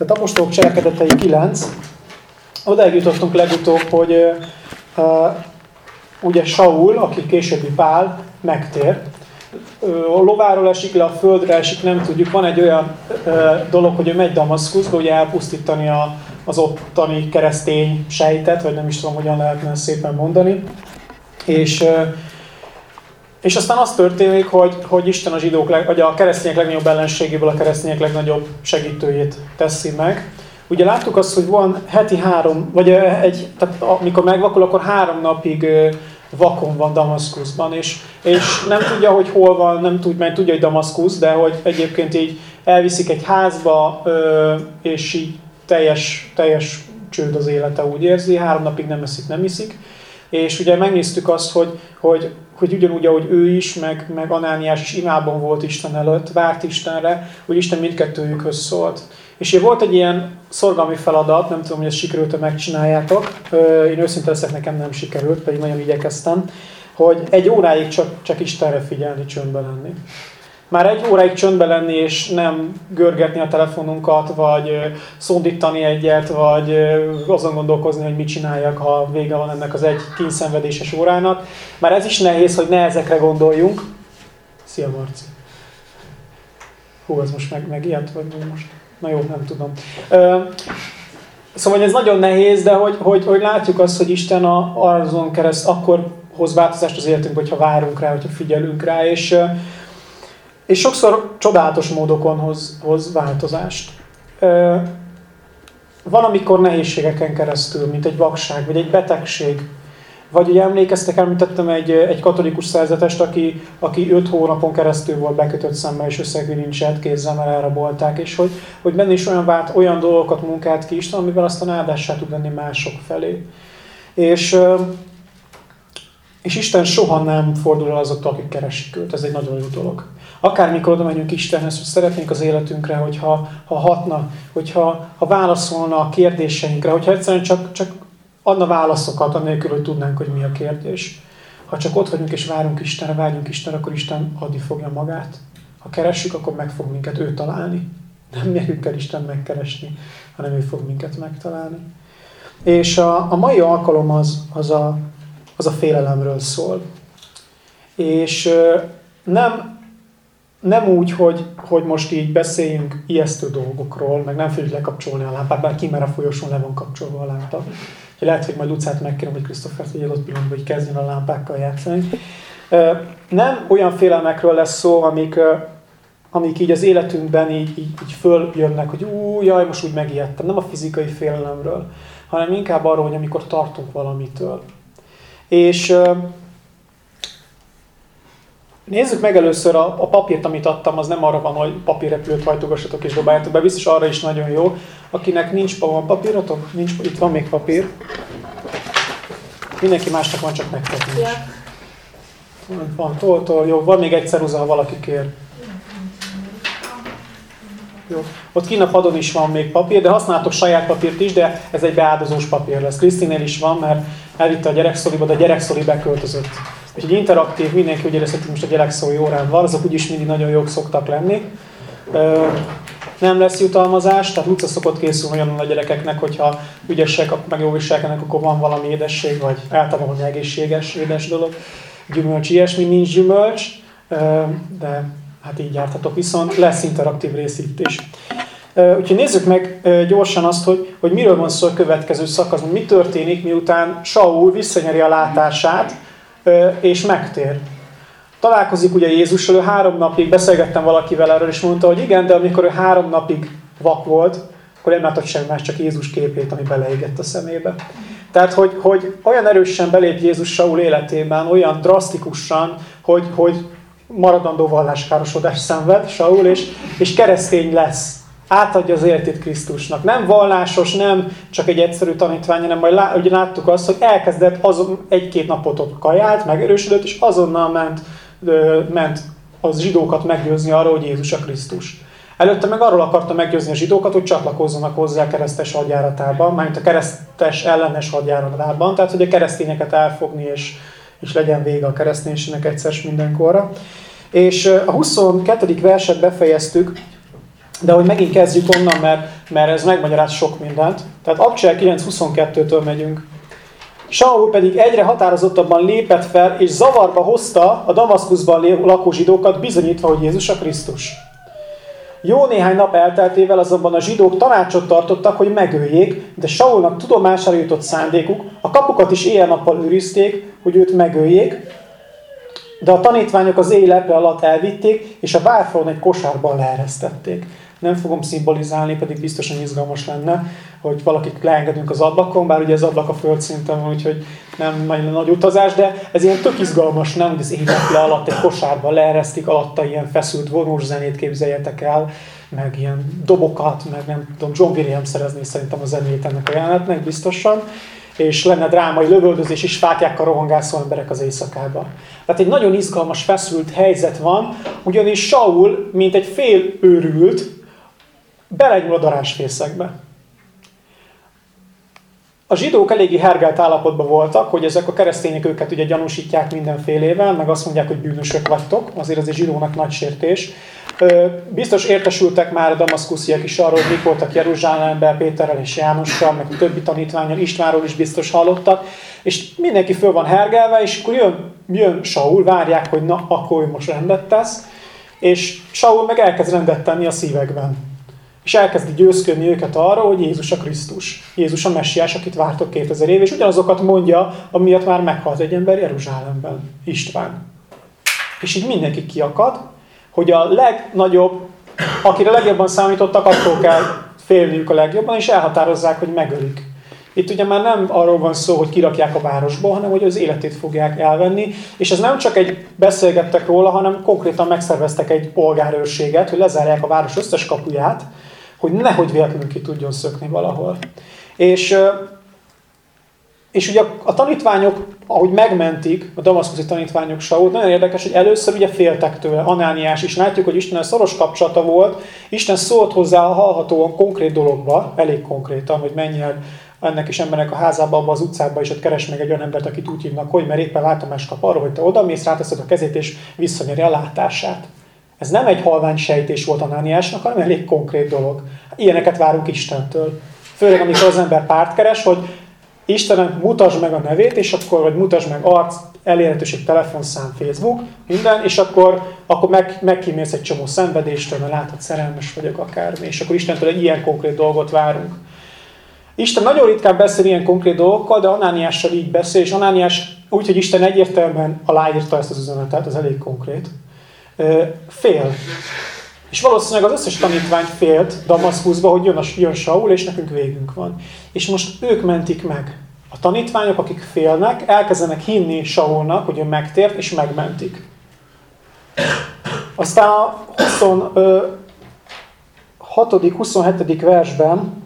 Tehát apostolok cselekedetei 9. Odaig jutottunk legutóbb, hogy uh, ugye Saul, aki későbbi Pál, megtér. A lováról esik le, a földre esik, nem tudjuk. Van egy olyan uh, dolog, hogy ő megy Damaszkuszba, ugye elpusztítani a, az ottani keresztény sejtet, vagy nem is tudom, hogyan lehetne szépen mondani. És uh, és aztán az történik, hogy, hogy Isten a zsidók, vagy a keresztények legnagyobb ellenségéből a keresztények legnagyobb segítőjét teszi meg. Ugye láttuk azt, hogy van heti három, vagy egy, tehát amikor megvakul, akkor három napig vakon van Damaszkuszban, és, és nem tudja, hogy hol van, nem tud, mert tudja, hogy Damaszkusz, de hogy egyébként így elviszik egy házba, és így teljes, teljes csőd az élete, úgy érzi, három napig nem eszik, nem iszik. És ugye megnéztük azt, hogy, hogy hogy ugyanúgy, ahogy ő is, meg, meg Anániás is imában volt Isten előtt, várt Istenre, hogy Isten mindkettőjükhöz szólt. És én volt egy ilyen szorgalmi feladat, nem tudom, hogy ezt sikerült-e megcsináljátok, én őszinte leszek, nekem nem sikerült, pedig nagyon igyekeztem, hogy egy óráig csak, csak Istenre figyelni, csöndben lenni már egy óráig csöndbe lenni, és nem görgetni a telefonunkat, vagy szondítani egyet, vagy azon gondolkozni, hogy mit csináljak, ha vége van ennek az egy kényszenvedéses órának. Már ez is nehéz, hogy ne ezekre gondoljunk. Szia, Marci! Hú, ez most meg, meg ilyet, vagy most? Na jó, nem tudom. Szóval ez nagyon nehéz, de hogy, hogy, hogy látjuk azt, hogy Isten a, azon kereszt akkor hoz változást az életünkbe, hogyha várunk rá, hogyha figyelünk rá, és és sokszor csodálatos módokon hoz, hoz változást. Van, amikor nehézségeken keresztül, mint egy vakság, vagy egy betegség, vagy ugye emlékeztek, említettem egy, egy katolikus szerzetest, aki, aki öt hónapon keresztül volt bekötött szemmel, és összegvilincselt kézzel elrabolták, és hogy, hogy benne is olyan, vált, olyan dolgokat munkált ki Isten, amivel aztán áldássá tud lenni mások felé. És, és Isten soha nem fordul el azoktól, akik keresik őt. Ez egy nagyon jó dolog. Akármikor oda megyünk Istenhez, hogy szeretnénk az életünkre, hogyha ha hatna, hogyha ha válaszolna a kérdéseinkre, hogyha egyszerűen csak, csak adna válaszokat, annélkül, hogy tudnánk, hogy mi a kérdés. Ha csak ott vagyunk és várunk Istenre, vágyunk Istenre, akkor Isten adni fogja magát. Ha keressük, akkor meg fog minket ő találni. Nem megyünk el Isten megkeresni, hanem ő fog minket megtalálni. És a, a mai alkalom az, az, a, az a félelemről szól. És nem nem úgy, hogy, hogy most így beszéljünk ijesztő dolgokról, meg nem fogjuk lekapcsolni a lámpát, bár ki már a folyosón le van kapcsolva a lámpa. Lehet, hogy majd Lucát megkérem, hogy Krisztofert, hogy adott pillanatban, hogy kezdjen a lámpákkal játszani. Nem olyan félelmekről lesz szó, amik, amik így az életünkben így, így, így följönnek, hogy ú, jaj, most úgy megijedtem. Nem a fizikai félelemről, hanem inkább arról, hogy amikor tartunk valamitől. És Nézzük meg először a, a papírt, amit adtam, az nem arra van, hogy papírrepülőt hajtogassatok és dobáljátok be, biztos arra is nagyon jó. Akinek nincs van papírotok, nincs, itt van még papír. Mindenki másnak van, csak nektek nincs. Van, van toltól, jó, van még egy ceruza, ha valaki kér. Jó. Ott kint a padon is van még papír, de használtok saját papírt is, de ez egy beáldozós papír lesz. Krisztinél is van, mert elvitte a gyerekszoliba, de a gyerekszoli beköltözött. És egy interaktív, mindenki úgy érezheti, most a gyerekszói órán van, azok úgyis mindig nagyon jók szoktak lenni. Nem lesz jutalmazás, tehát Luca szokott készülni olyan a gyerekeknek, hogyha ügyesek, meg jó viselkednek, akkor van valami édesség, vagy általában valami egészséges, édes dolog. Gyümölcs, ilyesmi, nincs gyümölcs, de hát így jártatok, viszont lesz interaktív rész itt is. Úgyhogy nézzük meg gyorsan azt, hogy, hogy miről van szó a következő szakasz, mi történik, miután Saul visszanyeri a látását, és megtér. Találkozik ugye Jézussal, ő három napig, beszélgettem valakivel erről, és mondta, hogy igen, de amikor ő három napig vak volt, akkor nem látott semmi más, csak Jézus képét, ami beleégett a szemébe. Tehát, hogy, hogy olyan erősen belép Jézus Saul életében, olyan drasztikusan, hogy, hogy maradandó valláskárosodás szenved Saul, és, és keresztény lesz átadja az életét Krisztusnak. Nem vallásos, nem csak egy egyszerű tanítvány, hanem majd lá, ugye láttuk azt, hogy elkezdett azon egy-két napot ott kajált, megerősödött, és azonnal ment, ö, ment az zsidókat meggyőzni arról, hogy Jézus a Krisztus. Előtte meg arról akarta meggyőzni a zsidókat, hogy csatlakozzanak hozzá a keresztes hadjáratában, mármint a keresztes ellenes hadjáratában, tehát hogy a keresztényeket elfogni, és, és legyen vége a kereszténységnek egyszer mindenkorra. És a 22. verset befejeztük, de hogy megint kezdjük onnan, mert mert ez megmagyaráz sok mindent. Tehát Abcsel 9.22-től megyünk. Saul pedig egyre határozottabban lépett fel, és zavarba hozta a Damaszkuszban lakó zsidókat, bizonyítva, hogy Jézus a Krisztus. Jó néhány nap elteltével azonban a zsidók tanácsot tartottak, hogy megöljék, de Saulnak tudomására jutott szándékuk, a kapukat is éjjel-nappal őrizték, hogy őt megöljék, de a tanítványok az éjlepe alatt elvitték, és a várfalon egy kosárban leeresztették. Nem fogom szimbolizálni, pedig biztosan izgalmas lenne, hogy valakit leengedünk az ablakon, bár ugye az ablak a földszinten van, úgyhogy nem nagyon nagy utazás, de ez ilyen tök izgalmas, nem, hogy az éjleple alatt egy kosárban leeresztik, alatta ilyen feszült vonós zenét képzeljetek el, meg ilyen dobokat, meg nem tudom, John Williams szerezni szerintem a zenét ennek a jelenetnek biztosan és lenne drámai lövöldözés és fátyákkal rohangászó emberek az éjszakába. Tehát egy nagyon izgalmas, feszült helyzet van, ugyanis Saul, mint egy fél őrült, belegyúl a darásfészekbe. A zsidók eléggé hergelt állapotban voltak, hogy ezek a keresztények őket ugye gyanúsítják mindenfélével, meg azt mondják, hogy bűnösök vagytok, azért ez egy zsidónak nagy sértés. Biztos értesültek már a damaszkusziak is arról, hogy mik voltak Jeruzsálemben, Péterrel és Jánossal, meg a többi tanítványal, Istvánról is biztos hallottak, és mindenki föl van hergelve, és akkor jön, jön Saul, várják, hogy na, akkor ő most rendet tesz, és Saul meg elkezd rendet tenni a szívekben. És elkezdi győzködni őket arra, hogy Jézus a Krisztus. Jézus a messiás, akit vártok 2000 év, és ugyanazokat mondja, amiatt már meghalt egy ember Jeruzsálemben, István. És így mindenki kiakad, hogy a legnagyobb, akire legjobban számítottak, attól kell félniük a legjobban, és elhatározzák, hogy megölik. Itt ugye már nem arról van szó, hogy kirakják a városból, hanem hogy az életét fogják elvenni, és ez nem csak egy beszélgettek róla, hanem konkrétan megszerveztek egy polgárőrséget, hogy lezárják a város összes kapuját, hogy nehogy véletlenül ki tudjon szökni valahol. És, és ugye a, tanítványok, ahogy megmentik, a damaszkuszi tanítványok Sault, nagyon érdekes, hogy először ugye féltek tőle, Anániás is. Látjuk, hogy Isten szoros kapcsolata volt, Isten szólt hozzá a hallhatóan konkrét dologba, elég konkrétan, hogy menjen ennek is embernek a házába, abba az utcába, és ott keres meg egy olyan embert, akit úgy hívnak, hogy mert éppen látomást kap arra, hogy te oda mész, ráteszed a kezét, és visszanyeri a látását. Ez nem egy halvány sejtés volt Anániásnak, hanem elég konkrét dolog. Ilyeneket várunk Istentől. Főleg, amikor az ember párt keres, hogy Istenem, mutasd meg a nevét, és akkor, vagy mutasd meg arc, elérhetőség, telefonszám, Facebook, minden, és akkor, akkor meg, megkímélsz egy csomó szenvedéstől, mert látod, szerelmes vagyok akármi, és akkor Istentől egy ilyen konkrét dolgot várunk. Isten nagyon ritkán beszél ilyen konkrét dolgokkal, de Anániással így beszél, és Anániás úgy, hogy Isten egyértelműen aláírta ezt az üzenetet, az elég konkrét, fél. És valószínűleg az összes tanítvány félt Damaszkuszba, hogy jön, a, jön Saul, és nekünk végünk van. És most ők mentik meg. A tanítványok, akik félnek, elkezdenek hinni Saulnak, hogy ő megtért, és megmentik. Aztán a 26. 27. versben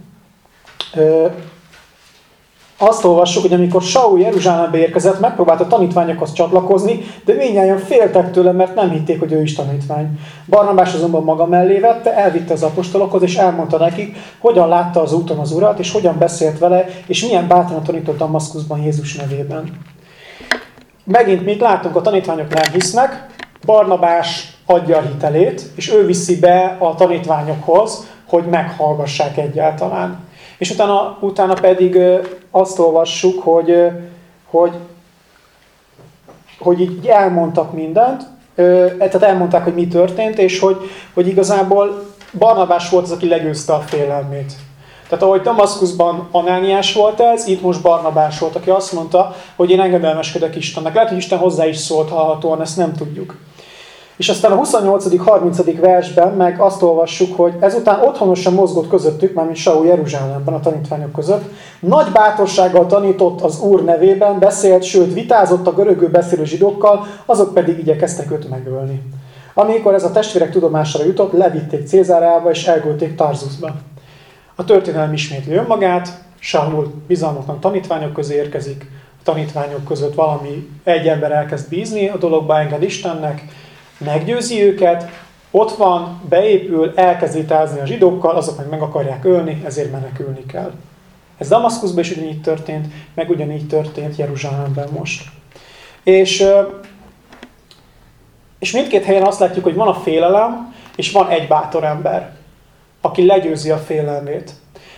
azt olvassuk, hogy amikor Saul Jeruzsálembe érkezett, megpróbált a tanítványokhoz csatlakozni, de mindjárt féltek tőle, mert nem hitték, hogy ő is tanítvány. Barnabás azonban maga mellé vette, elvitte az apostolokhoz, és elmondta nekik, hogyan látta az úton az urat, és hogyan beszélt vele, és milyen bátran tanított Damaszkuszban Jézus nevében. Megint mit látunk, a tanítványok nem hisznek, Barnabás adja a hitelét, és ő viszi be a tanítványokhoz, hogy meghallgassák egyáltalán. És utána, utána pedig azt olvassuk, hogy, hogy, hogy így elmondtak mindent, tehát elmondták, hogy mi történt, és hogy, hogy igazából Barnabás volt az, aki legyőzte a félelmét. Tehát ahogy Damaszkuszban Anániás volt ez, itt most Barnabás volt, aki azt mondta, hogy én engedelmeskedek Istennek. Lehet, hogy Isten hozzá is szólt hallhatóan, ezt nem tudjuk. És aztán a 28.-30. versben meg azt olvassuk, hogy ezután otthonosan mozgott közöttük, mármint Saul Jeruzsálemben a tanítványok között, nagy bátorsággal tanított az Úr nevében, beszélt, sőt vitázott a görögül beszélő zsidókkal, azok pedig igyekeztek őt megölni. Amikor ez a testvérek tudomására jutott, levitték Cézárába és elgölték Tarzusba. A történelem ismétli önmagát, Saul bizalmatlan tanítványok közé érkezik, a tanítványok között valami egy ember elkezd bízni a dologba, enged Istennek, meggyőzi őket, ott van, beépül, elkezdi tázni a zsidókkal, azok meg meg akarják ölni, ezért menekülni kell. Ez Damaszkuszban is ugyanígy történt, meg ugyanígy történt Jeruzsálemben most. És, és mindkét helyen azt látjuk, hogy van a félelem, és van egy bátor ember. aki legyőzi a félelmét.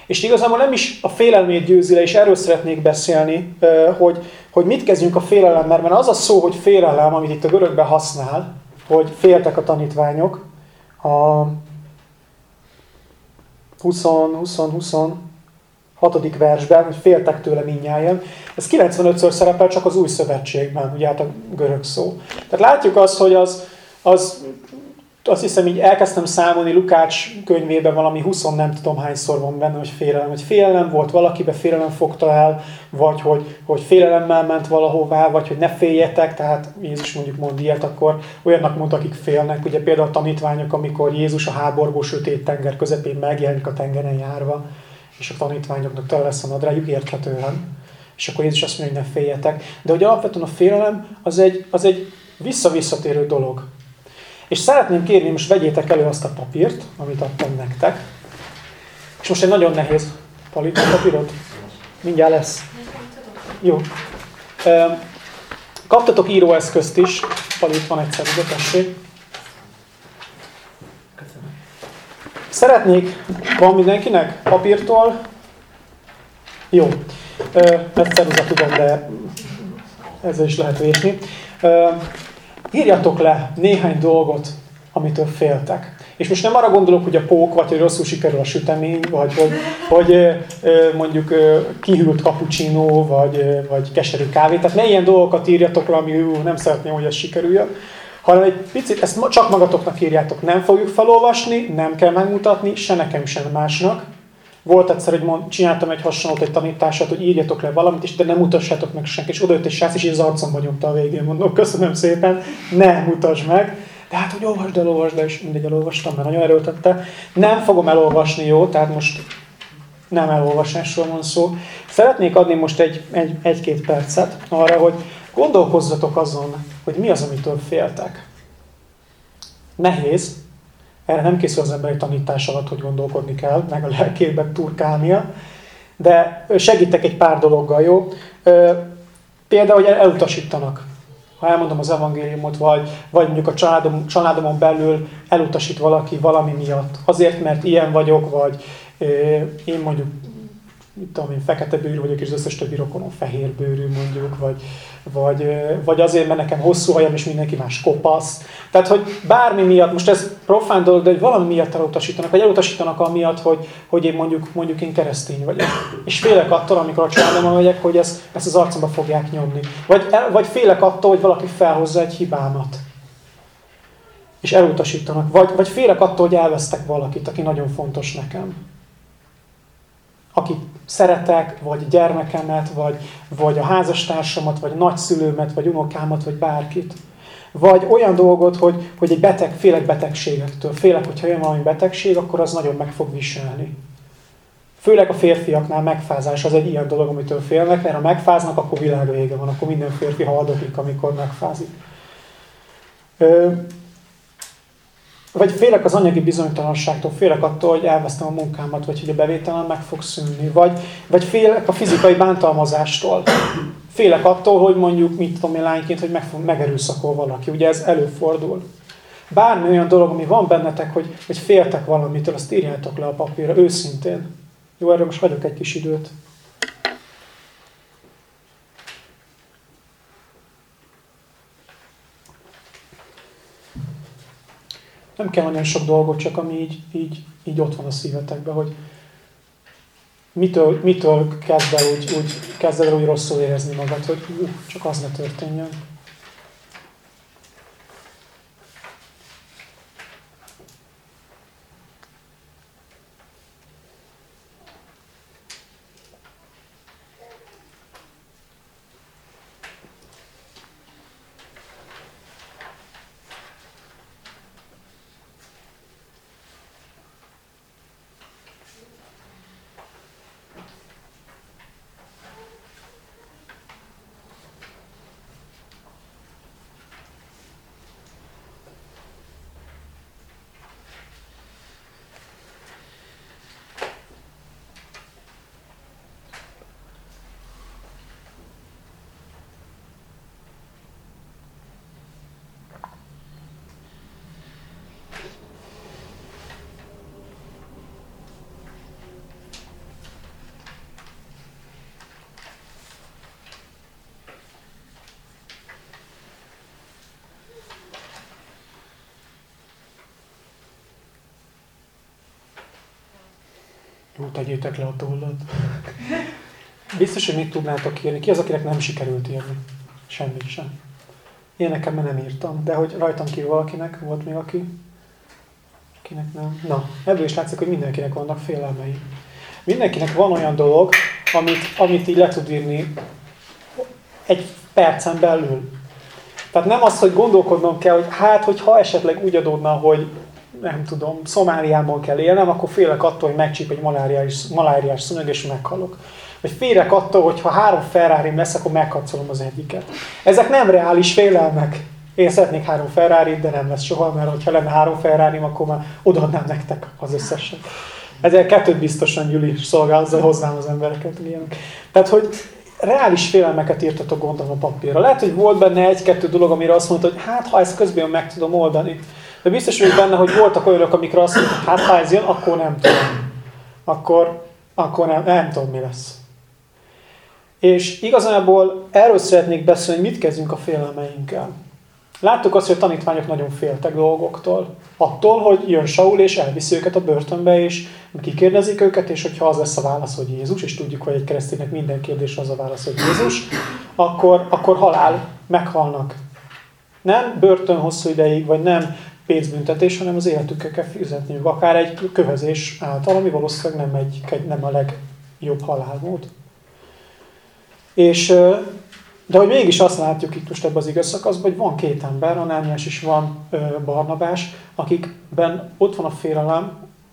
És igazából nem is a félelmét győzi le, és erről szeretnék beszélni, hogy, hogy mit kezdjünk a félelemmel, mert az a szó, hogy félelem, amit itt a görögben használ, hogy féltek a tanítványok, a 20-20-20 hatodik versben, hogy féltek tőle minnyáján. Ez 95-ször szerepel csak az új szövetségben, ugye hát a görög szó. Tehát látjuk azt, hogy az, az azt hiszem így elkezdtem számolni Lukács könyvében valami 20 nem tudom hányszor van benne, hogy félelem. Hogy félelem volt valakibe, félelem fogta el, vagy hogy, hogy félelemmel ment valahová, vagy hogy ne féljetek, tehát Jézus mondjuk mond ilyet, akkor olyannak mondta, akik félnek. Ugye például a tanítványok, amikor Jézus a háborgó sötét tenger közepén megjelenik a tengeren járva, és a tanítványoknak tele lesz a nadrágjuk érthetően. És akkor Jézus azt mondja, hogy ne féljetek. De hogy alapvetően a félelem az egy, az egy visszavisszatérő dolog. És szeretném kérni, most vegyétek elő azt a papírt, amit adtam nektek. És most egy nagyon nehéz palit papírod. Mindjárt lesz. Jó. Kaptatok íróeszközt is. Palit van egyszer, de tessék. Szeretnék, van mindenkinek papírtól? Jó. Mert ceruza tudom, de ezzel is lehet vésni írjatok le néhány dolgot, amitől féltek. És most nem arra gondolok, hogy a pók, vagy hogy rosszul sikerül a sütemény, vagy hogy, hogy mondjuk kihűlt cappuccino, vagy, vagy keserű kávé. Tehát ne ilyen dolgokat írjatok le, ami nem szeretném, hogy ez sikerüljön, hanem egy picit, ezt csak magatoknak írjátok. Nem fogjuk felolvasni, nem kell megmutatni, se nekem, se másnak. Volt egyszer, hogy mond, csináltam egy hasonlót, egy tanítását, hogy írjatok le valamit, és de nem mutassátok meg senki. És odajött egy srác, és az arcomba nyomta a végén, mondom, köszönöm szépen, ne mutasd meg. De hát, hogy olvasd el, olvasd el, és mindegy elolvastam, mert nagyon erőltette. Nem fogom elolvasni, jó? Tehát most nem elolvasásról van szó. Szeretnék adni most egy, egy, egy-két percet arra, hogy gondolkozzatok azon, hogy mi az, amitől féltek. Nehéz, erre nem készül az emberi tanítás alatt, hogy gondolkodni kell, meg a lelkében turkálnia, de segítek egy pár dologgal, jó? Például, hogy elutasítanak. Ha elmondom az evangéliumot, vagy, vagy mondjuk a családom, családomon belül elutasít valaki valami miatt. Azért, mert ilyen vagyok, vagy én mondjuk mit tudom én, fekete bőrű vagyok, és az összes többi rokonom fehér bőrű mondjuk, vagy, vagy, vagy azért, mert nekem hosszú hajam, és mindenki más kopasz. Tehát, hogy bármi miatt, most ez profán dolog, de hogy valami miatt elutasítanak, vagy elutasítanak amiatt, hogy, hogy én mondjuk, mondjuk én keresztény vagyok. És félek attól, amikor a családomban megyek, hogy ezt, ezt az arcomba fogják nyomni. Vagy, vagy félek attól, hogy valaki felhozza egy hibámat. És elutasítanak. Vagy, vagy félek attól, hogy elvesztek valakit, aki nagyon fontos nekem akit szeretek, vagy gyermekemet, vagy, vagy a házastársamat, vagy nagyszülőmet, vagy unokámat, vagy bárkit. Vagy olyan dolgot, hogy, hogy egy beteg, félek betegségektől. Félek, hogyha jön valami betegség, akkor az nagyon meg fog viselni. Főleg a férfiaknál megfázás az egy ilyen dolog, amitől félnek, mert ha megfáznak, akkor világ vége van, akkor minden férfi haldoklik, amikor megfázik. Vagy félek az anyagi bizonytalanságtól, félek attól, hogy elvesztem a munkámat, vagy hogy a bevételem meg fog szűnni. Vagy, vagy félek a fizikai bántalmazástól. Félek attól, hogy mondjuk, mit tudom én lányként, hogy meg, megerőszakol valaki. Ugye ez előfordul. Bármi olyan dolog, ami van bennetek, hogy, hogy féltek valamitől, azt írjátok le a papírra, őszintén. Jó, erre most hagyok egy kis időt. Nem kell nagyon sok dolgot, csak ami így, így, így ott van a szívetekben, hogy mitől, mitől kezd el úgy, úgy, kezd el úgy rosszul érezni magad, hogy uh, csak az ne történjen. Jó, tegyétek le a tollat. Biztos, hogy mit tudnátok írni. Ki az, akinek nem sikerült írni? Semmit sem. Én nekem nem írtam, de hogy rajtam kívül valakinek volt még aki, akinek nem. Na, ebből is látszik, hogy mindenkinek vannak félelmei. Mindenkinek van olyan dolog, amit, amit így le tud írni egy percen belül. Tehát nem az, hogy gondolkodnom kell, hogy hát, hogyha esetleg úgy adódna, hogy nem tudom, Szomáliában kell élnem, akkor félek attól, hogy megcsíp egy maláriás, maláriás szönyeg, és meghalok. Vagy félek attól, hogy ha három ferrari lesz, akkor megkacolom az egyiket. Ezek nem reális félelmek. Én szeretnék három ferrari de nem lesz soha, mert ha lenne három ferrari akkor már odaadnám nektek az összeset. Ezért kettőt biztosan Gyuri szolgálza hozzám az embereket. Ilyenek. Tehát, hogy reális félelmeket írtatok gondolom a papírra. Lehet, hogy volt benne egy-kettő dolog, amire azt mondta, hogy hát ha ezt közben meg tudom oldani. De biztos vagyok benne, hogy voltak olyanok, amikre azt mondta, hát ha ez jön, akkor nem tudom. Akkor, akkor nem, nem tudom, mi lesz. És igazából erről szeretnék beszélni, hogy mit kezdünk a félelmeinkkel. Láttuk azt, hogy a tanítványok nagyon féltek dolgoktól. Attól, hogy jön Saul, és elviszi őket a börtönbe, és kikérdezik őket, és hogyha az lesz a válasz, hogy Jézus, és tudjuk, hogy egy kereszténynek minden kérdés az a válasz, hogy Jézus, akkor, akkor halál, meghalnak. Nem börtön hosszú ideig, vagy nem pénzbüntetés, hanem az életükkel kell fizetniük, akár egy kövezés által, ami valószínűleg nem, egy, nem a legjobb halálmód. És, de hogy mégis azt látjuk itt most ebben az igaz szakaszban, hogy van két ember, Anániás és van Barnabás, akikben ott van a félelem.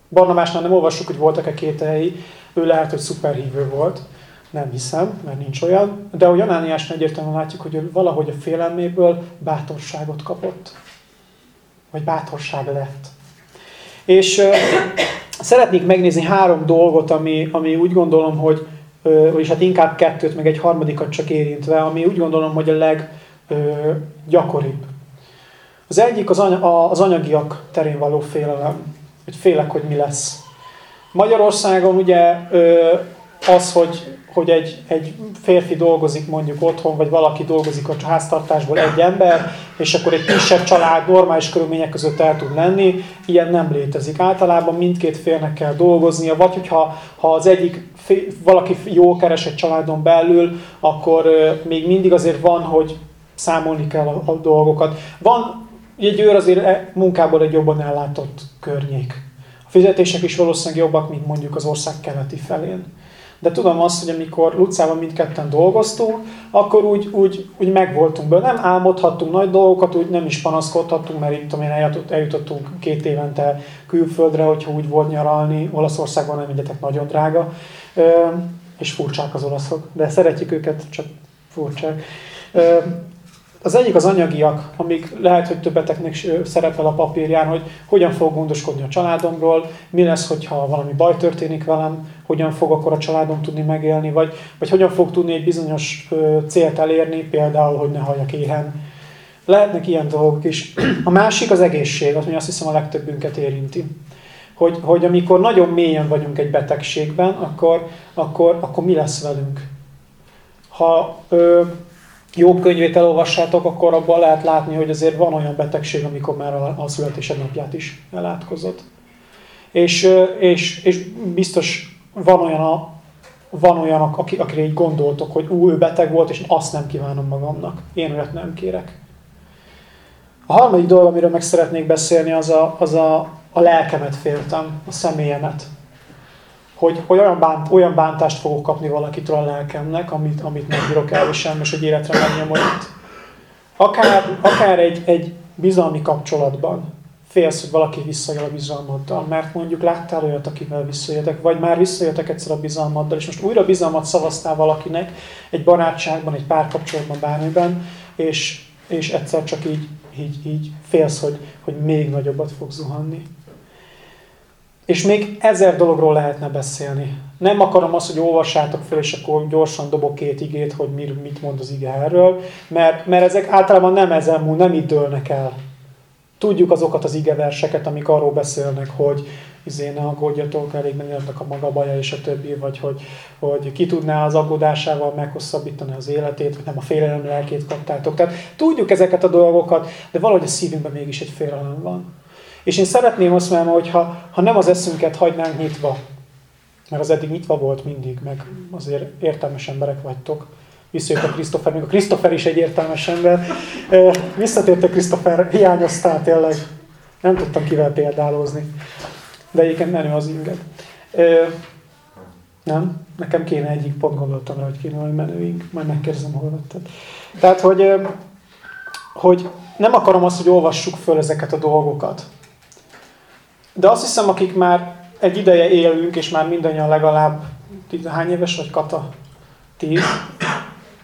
Barnabásnál nem olvassuk, hogy voltak-e kételjei, ő lehet, hogy szuperhívő volt, nem hiszem, mert nincs olyan, de hogy Anániásnál egyértelműen látjuk, hogy ő valahogy a félelméből bátorságot kapott. Vagy bátorság lett. És uh, szeretnék megnézni három dolgot, ami, ami úgy gondolom, hogy vagyis hát inkább kettőt, meg egy harmadikat csak érintve, ami úgy gondolom, hogy a leggyakoribb. Az egyik az, any- az anyagiak terén való félelem, hogy félek, hogy mi lesz. Magyarországon ugye az, hogy hogy egy, egy férfi dolgozik mondjuk otthon, vagy valaki dolgozik a háztartásból egy ember, és akkor egy kisebb család normális körülmények között el tud lenni, ilyen nem létezik. Általában mindkét félnek kell dolgoznia, vagy hogyha ha az egyik fél, valaki jó keres egy családon belül, akkor még mindig azért van, hogy számolni kell a, a dolgokat. Van egy őr azért e, munkából egy jobban ellátott környék. A fizetések is valószínűleg jobbak, mint mondjuk az ország keleti felén de tudom azt, hogy amikor Lucával mindketten dolgoztunk, akkor úgy, úgy, úgy megvoltunk bele. Nem álmodhattunk nagy dolgokat, úgy nem is panaszkodhattunk, mert itt tudom én eljutottunk két évente külföldre, hogyha úgy volt nyaralni. Olaszországban nem egyetek nagyon drága, és furcsák az olaszok, de szeretjük őket, csak furcsák. Az egyik az anyagiak, amik lehet, hogy többeteknek szerepel a papírján, hogy hogyan fog gondoskodni a családomról, mi lesz, hogyha valami baj történik velem, hogyan fog akkor a családom tudni megélni, vagy, vagy hogyan fog tudni egy bizonyos célt elérni, például, hogy ne halljak éhen. Lehetnek ilyen dolgok is. A másik az egészség, az, ami azt hiszem a legtöbbünket érinti. Hogy, hogy amikor nagyon mélyen vagyunk egy betegségben, akkor, akkor, akkor mi lesz velünk? Ha ö, jobb könyvét elolvassátok, akkor abban lehet látni, hogy azért van olyan betegség, amikor már a születésed napját is elátkozott. És, és, és biztos van olyan, a, van olyan aki, akire így gondoltok, hogy ú, ő beteg volt, és azt nem kívánom magamnak. Én olyat nem kérek. A harmadik dolog, amiről meg szeretnék beszélni, az a, az a, a lelkemet féltem, a személyemet hogy, hogy olyan, bánt, olyan bántást fogok kapni valakitől a lelkemnek, amit, amit nem bírok elviselni, és hogy életre megnyomorít. Akár, akár egy, egy bizalmi kapcsolatban félsz, hogy valaki visszajön a bizalmaddal, mert mondjuk láttál olyat, akivel visszajöttek, vagy már visszajöttek egyszer a bizalmaddal, és most újra bizalmat szavaztál valakinek egy barátságban, egy párkapcsolatban, bármiben, és, és egyszer csak így, így, így félsz, hogy, hogy még nagyobbat fog zuhanni. És még ezer dologról lehetne beszélni. Nem akarom azt, hogy olvassátok fel, és akkor gyorsan dobok két igét, hogy mit mond az ige erről, mert, mert ezek általában nem ezen múl, nem itt dőlnek el. Tudjuk azokat az igeverseket, amik arról beszélnek, hogy izé ne aggódjatok, elég mennyire a maga baja és a többi, vagy hogy, hogy ki tudná az aggódásával meghosszabbítani az életét, vagy nem a félelem lelkét kaptátok. Tehát tudjuk ezeket a dolgokat, de valahogy a szívünkben mégis egy félelem van. És én szeretném azt mondani, hogy ha, ha nem az eszünket hagynánk nyitva, mert az eddig nyitva volt mindig, meg azért értelmes emberek vagytok. Visszajött a Christopher, még a Christopher is egy értelmes ember. Visszatért a Christopher, hiányoztál tényleg. Nem tudtam kivel példálózni. De egyébként menő az inged. Nem? Nekem kéne egyik pont gondoltam rá, hogy kéne valami menőink. Majd megkérdezem, hol vettad. Tehát, hogy, hogy nem akarom azt, hogy olvassuk föl ezeket a dolgokat. De azt hiszem, akik már egy ideje élünk, és már mindannyian legalább, hány éves vagy Kata? Tíz?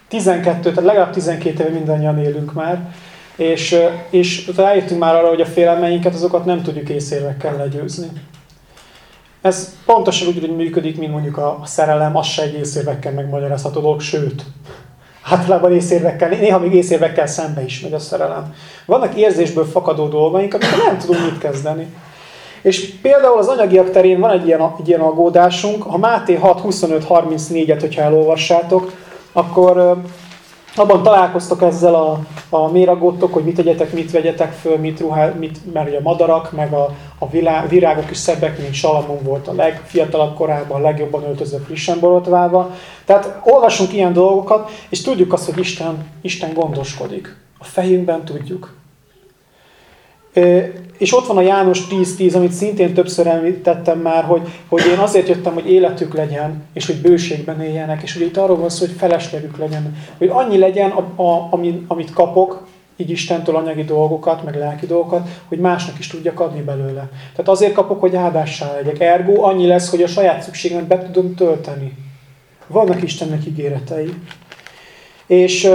12, tehát legalább 12 éve mindannyian élünk már, és, és rájöttünk már arra, hogy a félelmeinket, azokat nem tudjuk észérvekkel legyőzni. Ez pontosan úgy működik, mint mondjuk a, szerelem, az se egy észérvekkel megmagyarázható dolog, sőt, általában észérvekkel, néha még észérvekkel szembe is megy a szerelem. Vannak érzésből fakadó dolgaink, amiket nem tudunk mit kezdeni. És például az anyagiak terén van egy ilyen, egy ilyen aggódásunk, ha Máté 6, 25, 34-et, hogyha elolvassátok, akkor abban találkoztok ezzel a, a méragottok, hogy mit tegyetek, mit vegyetek föl, mit ruhá, mit, mert a madarak, meg a, a vilá, virágok is szebbek, mint Salamon volt a legfiatalabb korában, a legjobban öltöző, frissen borotválva. Tehát olvasunk ilyen dolgokat, és tudjuk azt, hogy Isten, Isten gondoskodik. A fejünkben tudjuk. És ott van a János 10.10, amit szintén többször említettem már, hogy, hogy én azért jöttem, hogy életük legyen, és hogy bőségben éljenek, és hogy itt arról van szó, hogy feleslegük legyen. Hogy annyi legyen, a, a, amit kapok, így Istentől anyagi dolgokat, meg lelki dolgokat, hogy másnak is tudjak adni belőle. Tehát azért kapok, hogy áldássá legyek. Ergo annyi lesz, hogy a saját szükségemet be tudom tölteni. Vannak Istennek ígéretei. És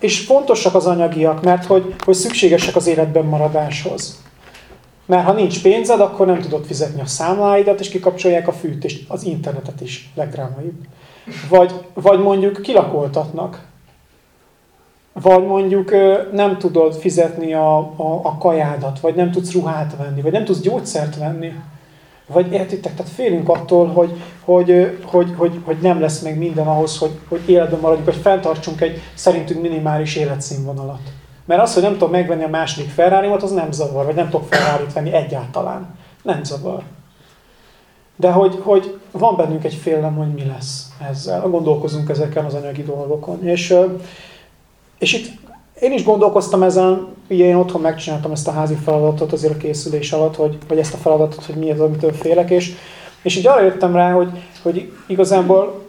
és fontosak az anyagiak, mert hogy, hogy szükségesek az életben maradáshoz. Mert ha nincs pénzed, akkor nem tudod fizetni a számláidat, és kikapcsolják a fűtést, az internetet is, legdrámaibb. Vagy, vagy mondjuk kilakoltatnak. Vagy mondjuk nem tudod fizetni a, a, a kajádat, vagy nem tudsz ruhát venni, vagy nem tudsz gyógyszert venni. Vagy értitek, tehát félünk attól, hogy, hogy, hogy, hogy, hogy nem lesz meg minden ahhoz, hogy, hogy életben maradjunk, hogy fenntartsunk egy szerintünk minimális életszínvonalat. Mert az, hogy nem tudom megvenni a második ferrari az nem zavar, vagy nem tudok ferrari venni egyáltalán. Nem zavar. De hogy, hogy van bennünk egy félelem, hogy mi lesz ezzel. Gondolkozunk ezeken az anyagi dolgokon. És, és itt én is gondolkoztam ezen, ugye én otthon megcsináltam ezt a házi feladatot azért a készülés alatt, hogy, vagy ezt a feladatot, hogy mi az, amitől félek, és, és így arra jöttem rá, hogy, hogy igazából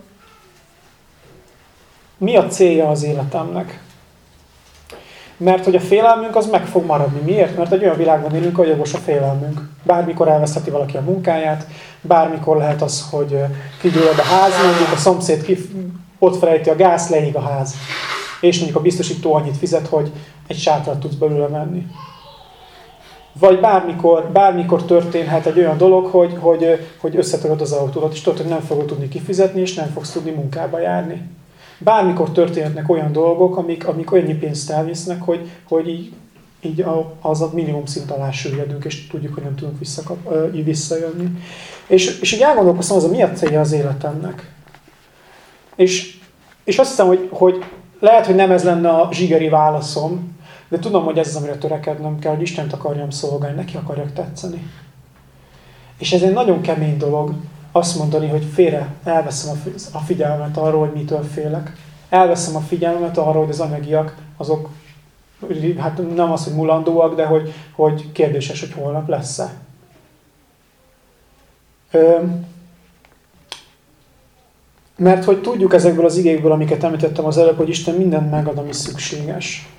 mi a célja az életemnek. Mert hogy a félelmünk az meg fog maradni. Miért? Mert egy olyan világban élünk, hogy jogos a félelmünk. Bármikor elveszheti valaki a munkáját, bármikor lehet az, hogy kigyullad a ház, mondjuk a szomszéd ki, ott felejti a gáz, leég a ház és mondjuk a biztosító annyit fizet, hogy egy sátrat tudsz belőle venni. Vagy bármikor, bármikor történhet egy olyan dolog, hogy, hogy, hogy összetöröd az autódat, és tudod, hogy nem fogod tudni kifizetni, és nem fogsz tudni munkába járni. Bármikor történhetnek olyan dolgok, amik, amik annyi pénzt elvisznek, hogy, hogy így, így az a minimum szint alá süllyedünk, és tudjuk, hogy nem tudunk visszakap, visszajönni. És, és így elgondolkoztam, az a mi a célja az életemnek. És, és azt hiszem, hogy, hogy lehet, hogy nem ez lenne a zsigeri válaszom, de tudom, hogy ez az, amire törekednem kell, hogy Istent akarjam szolgálni, neki akarjak tetszeni. És ez egy nagyon kemény dolog azt mondani, hogy félre elveszem a figyelmet arról, hogy mitől félek. Elveszem a figyelmet arról, hogy az anyagiak azok, hát nem az, hogy mulandóak, de hogy, hogy kérdéses, hogy holnap lesz-e. Mert hogy tudjuk ezekből az igékből, amiket említettem az előbb, hogy Isten mindent megad, ami szükséges.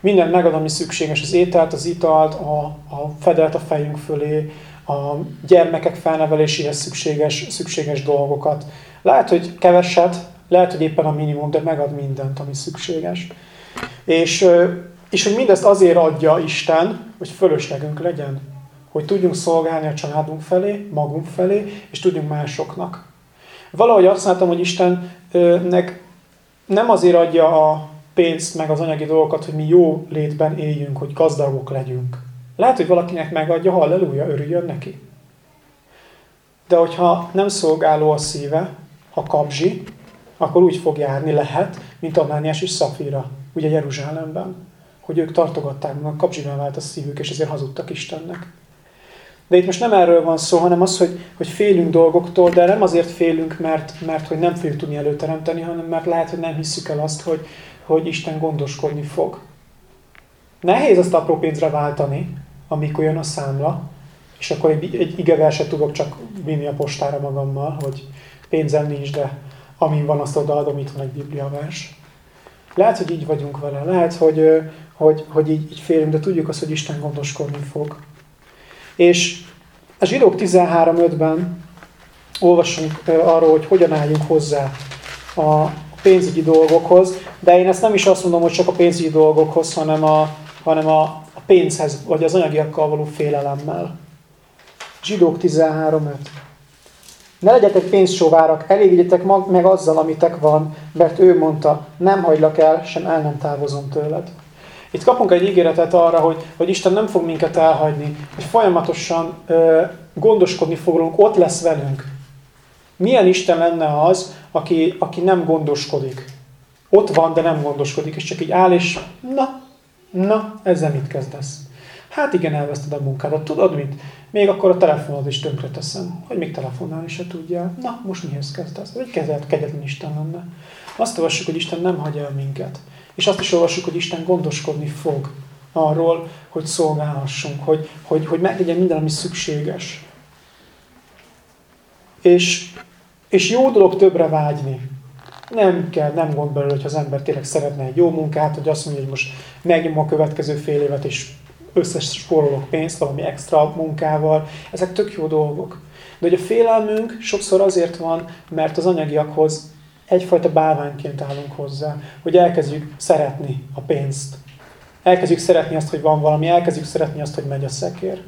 Minden megad, ami szükséges, az ételt, az italt, a, a fedelt a fejünk fölé, a gyermekek felneveléséhez szükséges, szükséges dolgokat. Lehet, hogy keveset, lehet, hogy éppen a minimum, de megad mindent, ami szükséges. És, és hogy mindezt azért adja Isten, hogy fölöslegünk legyen. Hogy tudjunk szolgálni a családunk felé, magunk felé, és tudjunk másoknak. Valahogy azt láttam, hogy Istennek nem azért adja a pénzt, meg az anyagi dolgokat, hogy mi jó létben éljünk, hogy gazdagok legyünk. Lehet, hogy valakinek megadja, halleluja, örüljön neki. De hogyha nem szolgáló a szíve, ha kapzsi, akkor úgy fog járni, lehet, mint Anániás és Szafira, ugye Jeruzsálemben, hogy ők tartogatták, meg kapzsivel vált a szívük, és ezért hazudtak Istennek. De itt most nem erről van szó, hanem az, hogy, hogy félünk dolgoktól, de nem azért félünk, mert, mert hogy nem fogjuk tudni előteremteni, hanem mert lehet, hogy nem hiszük el azt, hogy, hogy Isten gondoskodni fog. Nehéz azt apró pénzre váltani, amikor jön a számla, és akkor egy, egy igeverset tudok csak vinni a postára magammal, hogy pénzem nincs, de amin van, azt odaadom, itt van egy bibliavers. Lehet, hogy így vagyunk vele, lehet, hogy, hogy, hogy így, így félünk, de tudjuk azt, hogy Isten gondoskodni fog. És a zsidók 13.5-ben olvasunk arról, hogy hogyan álljunk hozzá a pénzügyi dolgokhoz, de én ezt nem is azt mondom, hogy csak a pénzügyi dolgokhoz, hanem a, hanem a, pénzhez, vagy az anyagiakkal való félelemmel. Zsidók 13.5 Ne legyetek pénzsóvárak, elégedjetek meg azzal, amitek van, mert ő mondta, nem hagylak el, sem el nem távozom tőled. Itt kapunk egy ígéretet arra, hogy, hogy Isten nem fog minket elhagyni, hogy folyamatosan ö, gondoskodni fogunk, ott lesz velünk. Milyen Isten lenne az, aki, aki nem gondoskodik? Ott van, de nem gondoskodik, és csak így áll, és na, na, ezzel mit kezdesz? Hát igen, elveszted a munkádat. Tudod mit? Még akkor a telefonod is tönkre teszem, hogy még telefonálni se tudja. Na, most mihez kezdesz? Egy kezelt, kegyetlen Isten lenne. Azt olvassuk, hogy Isten nem hagy el minket. És azt is olvassuk, hogy Isten gondoskodni fog arról, hogy szolgálhassunk, hogy, hogy, hogy meglegyen minden, ami szükséges. És, és jó dolog többre vágyni. Nem kell, nem gond belőle, hogy az ember tényleg szeretne egy jó munkát, hogy azt mondja, hogy most megnyom a következő fél évet, és összes spórolok pénzt valami extra munkával. Ezek tök jó dolgok. De hogy a félelmünk sokszor azért van, mert az anyagiakhoz egyfajta bálványként állunk hozzá, hogy elkezdjük szeretni a pénzt. Elkezdjük szeretni azt, hogy van valami, elkezdjük szeretni azt, hogy megy a szekér.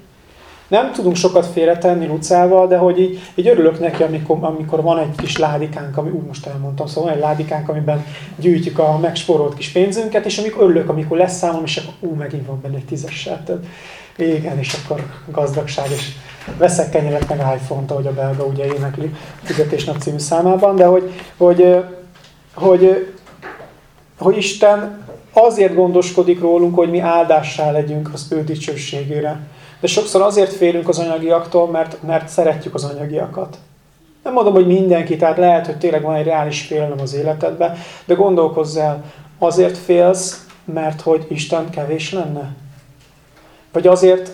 Nem tudunk sokat félretenni Lucával, de hogy így, így örülök neki, amikor, amikor van egy kis ládikánk, ami úgy most elmondtam, szóval van egy ládikánk, amiben gyűjtjük a megsporolt kis pénzünket, és amikor örülök, amikor lesz számom, és akkor ú, megint van benne egy tízessel. Igen, és akkor gazdagság, és veszek kenyeret meg iPhone-t, ahogy a belga ugye énekli Fizetésnap című számában, de hogy, hogy, hogy, hogy Isten azért gondoskodik rólunk, hogy mi áldássá legyünk az ő dicsőségére. De sokszor azért félünk az anyagiaktól, mert, mert szeretjük az anyagiakat. Nem mondom, hogy mindenki, tehát lehet, hogy tényleg van egy reális félelem az életedben, de gondolkozz el, azért félsz, mert hogy Isten kevés lenne? Vagy azért,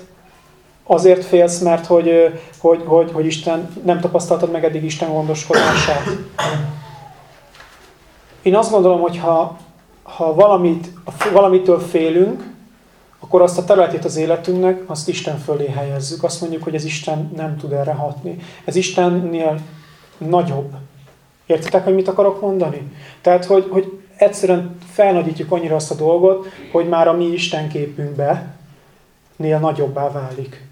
azért félsz, mert hogy, hogy, hogy, hogy Isten, nem tapasztaltad meg eddig Isten gondoskodását? Én azt gondolom, hogy ha, ha valamit, valamitől félünk, akkor azt a területét az életünknek, azt Isten fölé helyezzük. Azt mondjuk, hogy ez Isten nem tud erre hatni. Ez Istennél nagyobb. Értitek, hogy mit akarok mondani? Tehát, hogy, hogy egyszerűen felnagyítjuk annyira azt a dolgot, hogy már a mi Isten képünkbe nél nagyobbá válik.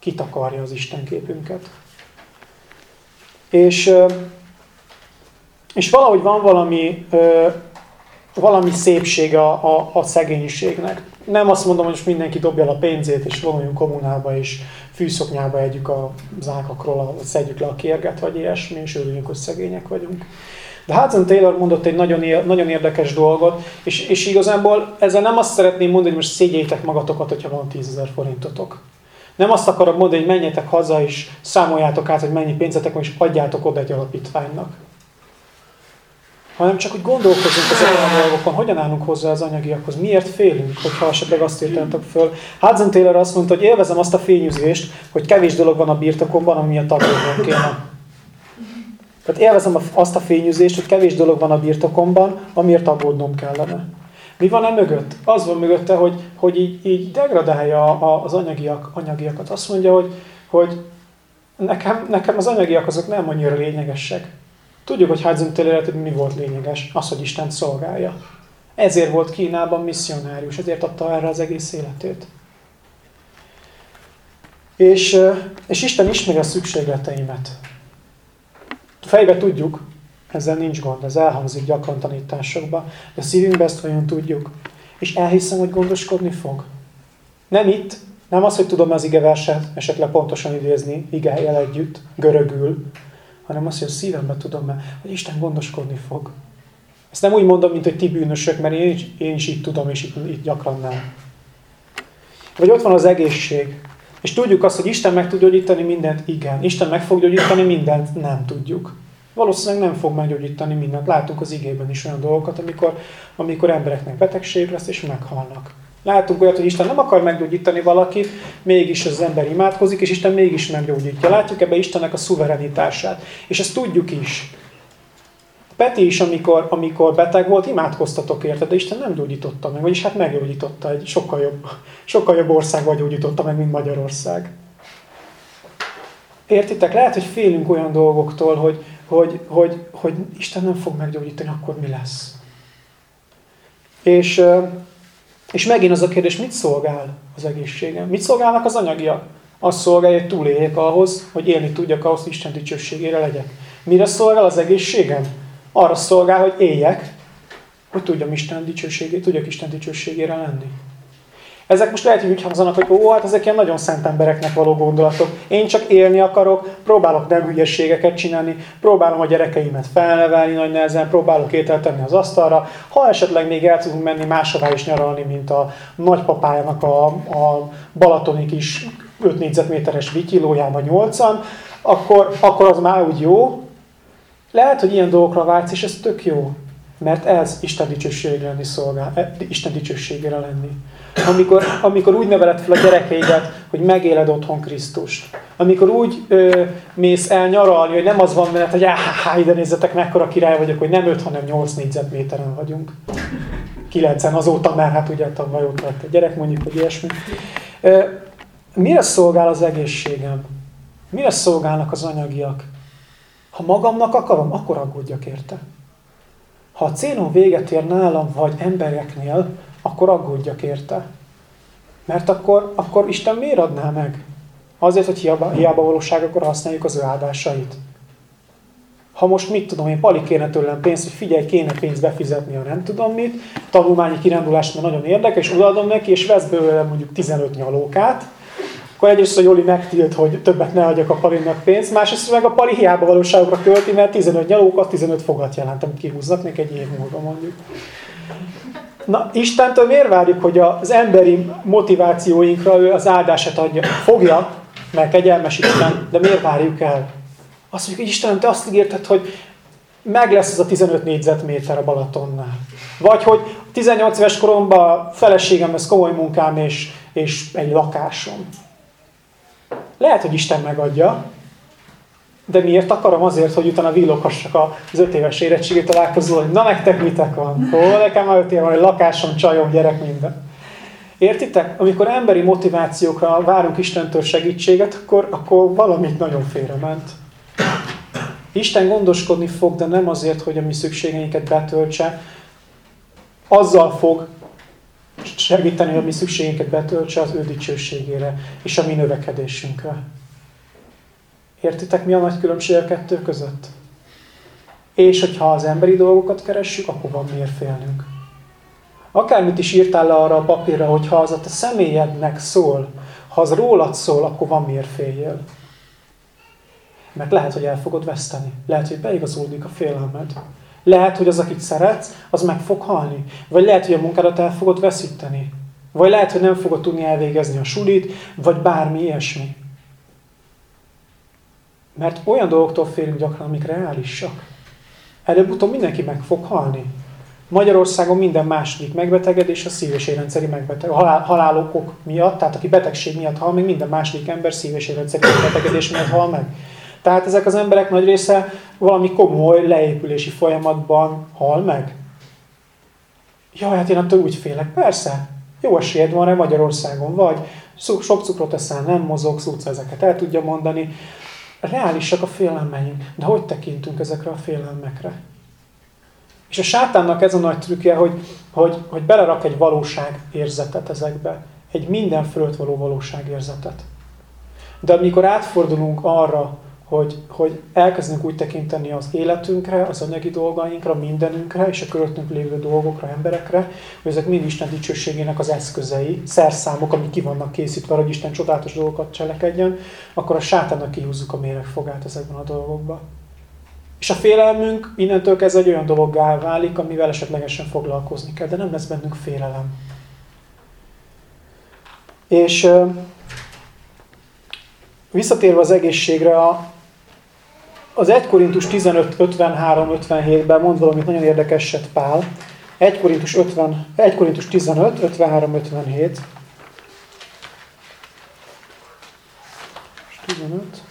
Kitakarja az Isten képünket. És, és valahogy van valami, valami szépség a, a, a szegénységnek nem azt mondom, hogy most mindenki dobja a pénzét, és vonuljunk kommunába, és fűszoknyába együk a zákakról, szedjük le a kérget, vagy ilyesmi, és örüljünk, hogy szegények vagyunk. De Hudson Taylor mondott egy nagyon, nagyon érdekes dolgot, és, és igazából ezzel nem azt szeretném mondani, hogy most szégyeljétek magatokat, hogyha van 10 ezer forintotok. Nem azt akarom mondani, hogy menjetek haza, és számoljátok át, hogy mennyi pénzetek van, és adjátok oda egy alapítványnak hanem csak hogy gondolkozunk az olyan dolgokon, hogyan állunk hozzá az anyagiakhoz, miért félünk, hogyha esetleg azt írtátok föl. Hudson Taylor azt mondta, hogy élvezem azt a fényűzést, hogy kevés dolog van a birtokomban, ami miatt aggódnom kéne. Tehát élvezem azt a fényűzést, hogy kevés dolog van a birtokomban, amiért aggódnom kellene. Mi van e mögött? Az van mögötte, hogy, hogy így, így degradálja az anyagiak, anyagiakat. Azt mondja, hogy, hogy nekem, nekem az anyagiak azok nem annyira lényegesek. Tudjuk, hogy Hudson Taylor mi volt lényeges? Az, hogy Isten szolgálja. Ezért volt Kínában misszionárius, ezért adta erre az egész életét. És, és Isten ismeri a szükségleteimet. Fejbe tudjuk, ezzel nincs gond, ez elhangzik gyakran tanításokba, de szívünkbe ezt olyan tudjuk. És elhiszem, hogy gondoskodni fog. Nem itt, nem az, hogy tudom az igeverset esetleg pontosan idézni, igehelyel együtt, görögül, hanem azt, hogy a szívembe tudom, mert, hogy Isten gondoskodni fog. Ezt nem úgy mondom, mint hogy ti bűnösök, mert én én is így tudom, és itt, itt gyakran nem. Vagy ott van az egészség. És tudjuk azt, hogy Isten meg tud gyógyítani mindent, igen. Isten meg fog gyógyítani mindent, nem tudjuk. Valószínűleg nem fog meggyógyítani mindent. Látunk az igében is olyan dolgokat, amikor, amikor embereknek betegség lesz, és meghalnak. Látunk olyat, hogy Isten nem akar meggyógyítani valakit, mégis az ember imádkozik, és Isten mégis meggyógyítja. Látjuk ebbe Istennek a szuverenitását. És ezt tudjuk is. Peti is, amikor, amikor beteg volt, imádkoztatok érte, de Isten nem gyógyította meg, vagyis hát meggyógyította, egy sokkal jobb, sokkal jobb országban gyógyította meg, mint Magyarország. Értitek? Lehet, hogy félünk olyan dolgoktól, hogy, hogy, hogy, hogy Isten nem fog meggyógyítani, akkor mi lesz? És, és megint az a kérdés, mit szolgál az egészségem? Mit szolgálnak az anyagiak? Az szolgálja, hogy túléljek ahhoz, hogy élni tudjak ahhoz, hogy Isten dicsőségére legyek. Mire szolgál az egészségem? Arra szolgál, hogy éljek, hogy tudjam Isten dicsőségét, tudjak Isten dicsőségére lenni. Ezek most lehet, hogy úgy hangzanak, hogy ó, hát ezek ilyen nagyon szent embereknek való gondolatok. Én csak élni akarok, próbálok nem hülyességeket csinálni, próbálom a gyerekeimet felnevelni nagy nehezen, próbálok ételt tenni az asztalra. Ha esetleg még el tudunk menni máshová is nyaralni, mint a nagypapájának a, a balatoni kis 5 négyzetméteres vityilójában 8-an, akkor, akkor az már úgy jó. Lehet, hogy ilyen dolgokra vágysz, és ez tök jó. Mert ez Isten dicsőségére lenni szolgál, eh, Isten dicsőségére lenni. Amikor, amikor úgy neveled fel a gyerekeidet, hogy megéled otthon Krisztust. Amikor úgy ö, mész el nyaralni, hogy nem az van veled, hogy áhá, ide nézzetek, mekkora király vagyok, hogy nem 5, hanem 8 négyzetméteren vagyunk. 9 azóta, mert hát ugye tavaly ott lett a gyerek, mondjuk, hogy ilyesmi. Ö, mire szolgál az egészségem? Mire szolgálnak az anyagiak? Ha magamnak akarom, akkor aggódjak érte. Ha a célom véget ér nálam, vagy embereknél, akkor aggódjak érte. Mert akkor, akkor Isten miért adná meg? Azért, hogy hiába, hiába valóság, akkor használjuk az ő áldásait. Ha most mit tudom én, Pali kéne tőlem pénzt, hogy figyelj, kéne pénzt befizetni, ha nem tudom mit, tanulmányi kirándulás mert nagyon érdekes, odaadom neki, és vesz belőle mondjuk 15 nyalókát, akkor egyrészt a Joli megtilt, hogy többet ne adjak a Palinnak pénzt, másrészt meg a Pali hiába valóságokra költi, mert 15 nyalókat 15 fogat jelent, amit kihúznak neki egy év múlva mondjuk. Na, Istentől miért várjuk, hogy az emberi motivációinkra ő az áldását adja? Fogja, mert kegyelmes Isten, de miért várjuk el? Azt mondjuk, hogy Istenem, te azt ígérted, hogy meg lesz ez a 15 négyzetméter a Balatonnál. Vagy hogy 18 éves koromban feleségem lesz komoly munkám és, és egy lakásom. Lehet, hogy Isten megadja, de miért akarom? Azért, hogy utána villoghassak az öt éves érettségi találkozó, hogy na nektek mitek van? Ó, nekem már öt év van, hogy lakásom, csajom, gyerek, minden. Értitek? Amikor emberi motivációkra várunk Istentől segítséget, akkor, akkor valamit nagyon félrement. Isten gondoskodni fog, de nem azért, hogy a mi szükségeinket betöltse. Azzal fog segíteni, hogy mi szükségeinket betöltse az ő dicsőségére és a mi növekedésünkre. Értitek, mi a nagy különbség a kettő között? És hogyha az emberi dolgokat keressük, akkor van miért félnünk. Akármit is írtál le arra a papírra, hogyha az a te személyednek szól, ha az rólad szól, akkor van miért féljél. Mert lehet, hogy el fogod veszteni. Lehet, hogy beigazódik a félelmed. Lehet, hogy az, akit szeretsz, az meg fog halni. Vagy lehet, hogy a munkádat el fogod veszíteni. Vagy lehet, hogy nem fogod tudni elvégezni a sulit, vagy bármi ilyesmi. Mert olyan dolgoktól félünk gyakran, amik reálisak. Előbb-utóbb mindenki meg fog halni. Magyarországon minden második megbetegedés a szív- és érrendszeri megbetegedés. A halál, halálokok miatt, tehát aki betegség miatt hal meg, minden második ember szív- és érrendszeri megbetegedés miatt hal meg. Tehát ezek az emberek nagy része valami komoly leépülési folyamatban hal meg. Jaj, hát én attól úgy félek. Persze, jó esélyed van-e Magyarországon, vagy sok cukrot eszel, nem mozogsz, utca ezeket el tudja mondani. Reálisak a félelmeink, de hogy tekintünk ezekre a félelmekre? És a sátánnak ez a nagy trükkje, hogy, hogy, hogy belerak egy valóságérzetet ezekbe. Egy minden fölött való valóságérzetet. De amikor átfordulunk arra, hogy, hogy elkezdünk úgy tekinteni az életünkre, az anyagi dolgainkra, mindenünkre, és a körülöttünk lévő dolgokra, emberekre, hogy ezek mind Isten dicsőségének az eszközei, szerszámok, amik ki vannak készítve, hogy Isten csodálatos dolgokat cselekedjen, akkor a sátánnak kihúzzuk a méregfogát ezekben a dolgokban. És a félelmünk innentől kezdve egy olyan dologgá válik, amivel esetlegesen foglalkozni kell, de nem lesz bennünk félelem. És visszatérve az egészségre, a, az 1 Korintus 15, 53, 57-ben mond valamit nagyon érdekeset Pál. 1 Korintus, 50, 1 Korintus 15, 53, 57. 15.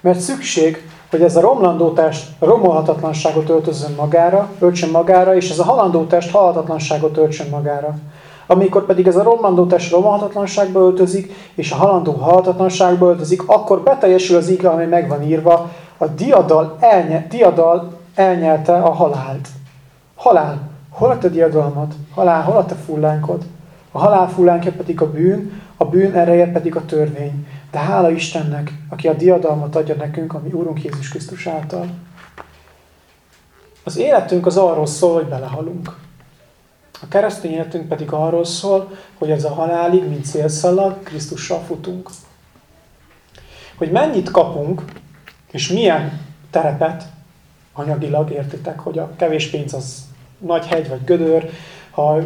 Mert szükség, hogy ez a romlandó test romolhatatlanságot öltözön magára, öltsön magára, és ez a halandó test halhatatlanságot öltsön magára. Amikor pedig ez a romlandó test romolhatatlanságba öltözik, és a halandó halhatatlanságba öltözik, akkor beteljesül az ige, ami meg van írva, a diadal, elnye, diadal elnyelte a halált. Halál, hol a te diadalmad? Halál, hol a te fullánkod? A halál fullánkja pedig a bűn, a bűn ereje pedig a törvény. De hála Istennek, aki a diadalmat adja nekünk, ami Úrunk Jézus Krisztus által. Az életünk az arról szól, hogy belehalunk. A keresztény életünk pedig arról szól, hogy ez a halálig, mint célszalag, Krisztussal futunk. Hogy mennyit kapunk, és milyen terepet, anyagilag értitek, hogy a kevés pénz az nagy hegy vagy gödör, ha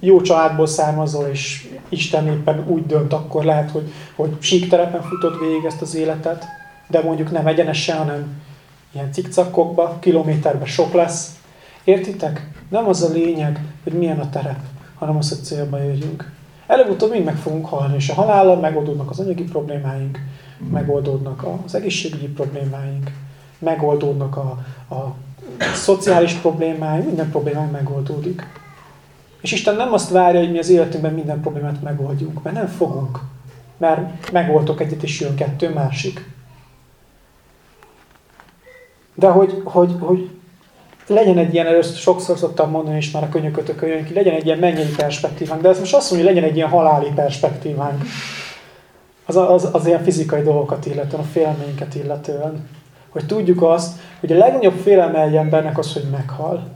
jó családból származol, és Isten éppen úgy dönt, akkor lehet, hogy, hogy síkterepen futod végig ezt az életet, de mondjuk nem egyenesen, hanem ilyen cikcakokba, kilométerben sok lesz. Értitek? Nem az a lényeg, hogy milyen a terep, hanem az, hogy célba érjünk. Előbb-utóbb mind meg fogunk halni, és a halállal megoldódnak az anyagi problémáink, megoldódnak az egészségügyi problémáink, megoldódnak a, a szociális problémáink, minden problémánk megoldódik. És Isten nem azt várja, hogy mi az életünkben minden problémát megoldjunk, mert nem fogunk. Mert megoldok egyet, és jön kettő másik. De hogy, hogy, hogy legyen egy ilyen, először sokszor szoktam mondani, és már a könyökötök jön ki, legyen egy ilyen mennyei perspektívánk, de ez most azt mondja, hogy legyen egy ilyen haláli perspektívánk. Az, az, az ilyen fizikai dolgokat illetően, a félelmeinket illetően. Hogy tudjuk azt, hogy a legnagyobb félelme egy embernek az, hogy meghal.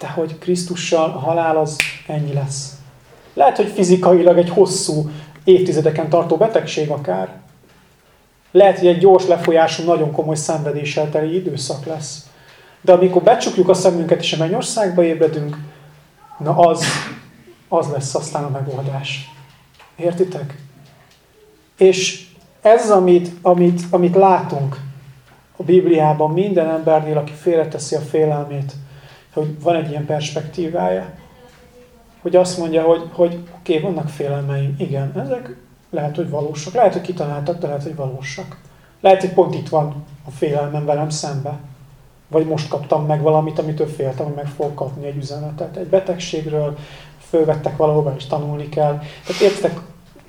De hogy Krisztussal a halál az ennyi lesz. Lehet, hogy fizikailag egy hosszú, évtizedeken tartó betegség akár. Lehet, hogy egy gyors lefolyású, nagyon komoly szenvedéssel teli időszak lesz. De amikor becsukjuk a szemünket és a mennyországba ébredünk, na az, az lesz aztán a megoldás. Értitek? És ez, amit, amit, amit látunk a Bibliában minden embernél, aki félreteszi a félelmét, hogy van egy ilyen perspektívája. Hogy azt mondja, hogy, hogy oké, okay, vannak félelmeim. Igen, ezek lehet, hogy valósak. Lehet, hogy kitaláltak, de lehet, hogy valósak. Lehet, hogy pont itt van a félelmem velem szembe. Vagy most kaptam meg valamit, amitől féltem, hogy meg fogok kapni egy üzenetet. Egy betegségről fölvettek valahova, és tanulni kell. Tehát értek,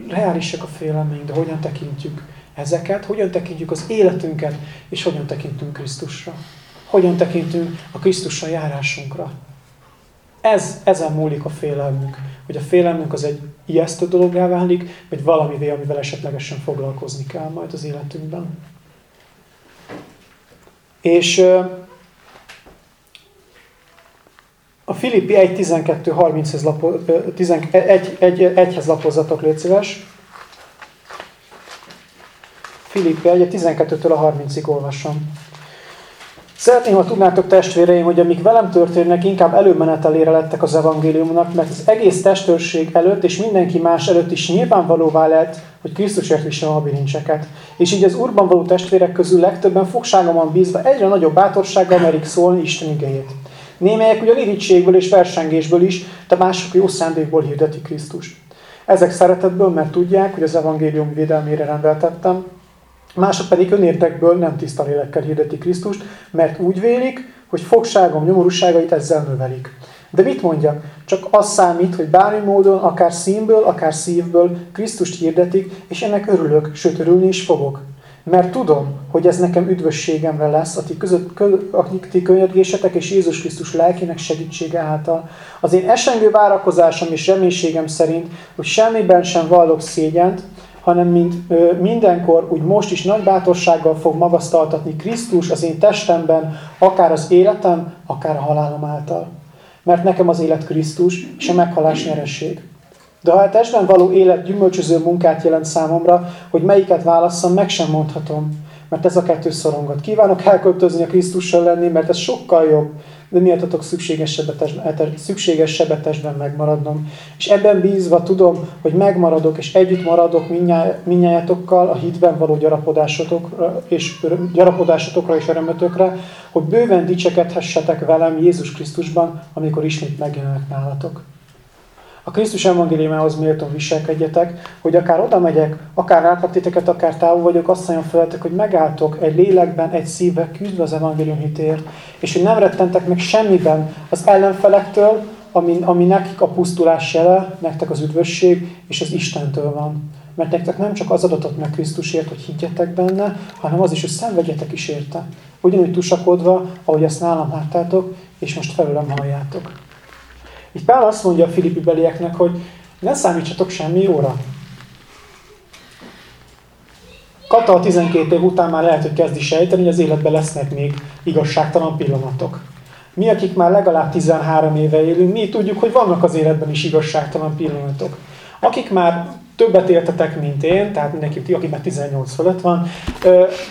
reálisak a félelmeink, de hogyan tekintjük ezeket, hogyan tekintjük az életünket, és hogyan tekintünk Krisztusra. Hogyan tekintünk a Krisztusra járásunkra. Ez, ezen múlik a félelmünk. Hogy a félelmünk az egy ijesztő dologgá válik, vagy valamivé, amivel esetlegesen foglalkozni kell majd az életünkben. És a Filippi 1.12.30-hez lapo, 1, 1, 1, lapozzatok, légy szíves. Filippi 1, 12-től a 30-ig olvasom. Szeretném, ha tudnátok testvéreim, hogy amik velem történnek, inkább előmenetelére lettek az evangéliumnak, mert az egész testőrség előtt és mindenki más előtt is nyilvánvalóvá lett, hogy Krisztusért visel a bilincseket. És így az úrban való testvérek közül legtöbben fogságomon bízva egyre nagyobb bátorsággal merik szólni Isten igényét. Némelyek ugyan irítségből és versengésből is, de mások jó szándékból hirdeti Krisztust. Ezek szeretetből, mert tudják, hogy az evangélium védelmére rendeltettem, Mások pedig önértekből nem tiszta lélekkel hirdeti Krisztust, mert úgy vélik, hogy fogságom nyomorúságait ezzel növelik. De mit mondjak? Csak az számít, hogy bármi módon, akár színből, akár szívből Krisztust hirdetik, és ennek örülök, sőt örülni is fogok. Mert tudom, hogy ez nekem üdvösségemre lesz, a ti, között, akik ti könyörgésetek és Jézus Krisztus lelkének segítsége által. Az én esengő várakozásom és reménységem szerint, hogy semmiben sem vallok szégyent, hanem mint mindenkor, úgy most is nagy bátorsággal fog magasztaltatni Krisztus az én testemben, akár az életem, akár a halálom által. Mert nekem az élet Krisztus, és a meghalás nyeresség. De ha a testben való élet gyümölcsöző munkát jelent számomra, hogy melyiket válasszam, meg sem mondhatom, mert ez a kettő szorongat. Kívánok elköltözni a Krisztussal lenni, mert ez sokkal jobb, de miattatok szükséges sebetesben megmaradnom. És ebben bízva tudom, hogy megmaradok, és együtt maradok minnyájatokkal a hitben való gyarapodásotokra és, gyarapodásotokra és örömötökre, hogy bőven dicsekedhessetek velem Jézus Krisztusban, amikor ismét megjelenek nálatok a Krisztus evangéliumához méltón viselkedjetek, hogy akár oda megyek, akár látlak titeket, akár távol vagyok, azt mondjam feletek, hogy megálltok egy lélekben, egy szívbe küzdve az evangélium hitért, és hogy nem rettentek meg semmiben az ellenfelektől, ami, ami nekik a pusztulás jele, nektek az üdvösség, és az Istentől van. Mert nektek nem csak az adatot meg Krisztusért, hogy higgyetek benne, hanem az is, hogy szenvedjetek is érte. Ugyanúgy tusakodva, ahogy ezt nálam láttátok, és most felülem halljátok. Itt Pál azt mondja a filippi belieknek, hogy ne számítsatok semmi jóra. Kata a 12 év után már lehet, hogy kezdi sejteni, hogy az életben lesznek még igazságtalan pillanatok. Mi, akik már legalább 13 éve élünk, mi tudjuk, hogy vannak az életben is igazságtalan pillanatok. Akik már többet éltetek, mint én, tehát mindenki, aki már 18 fölött van,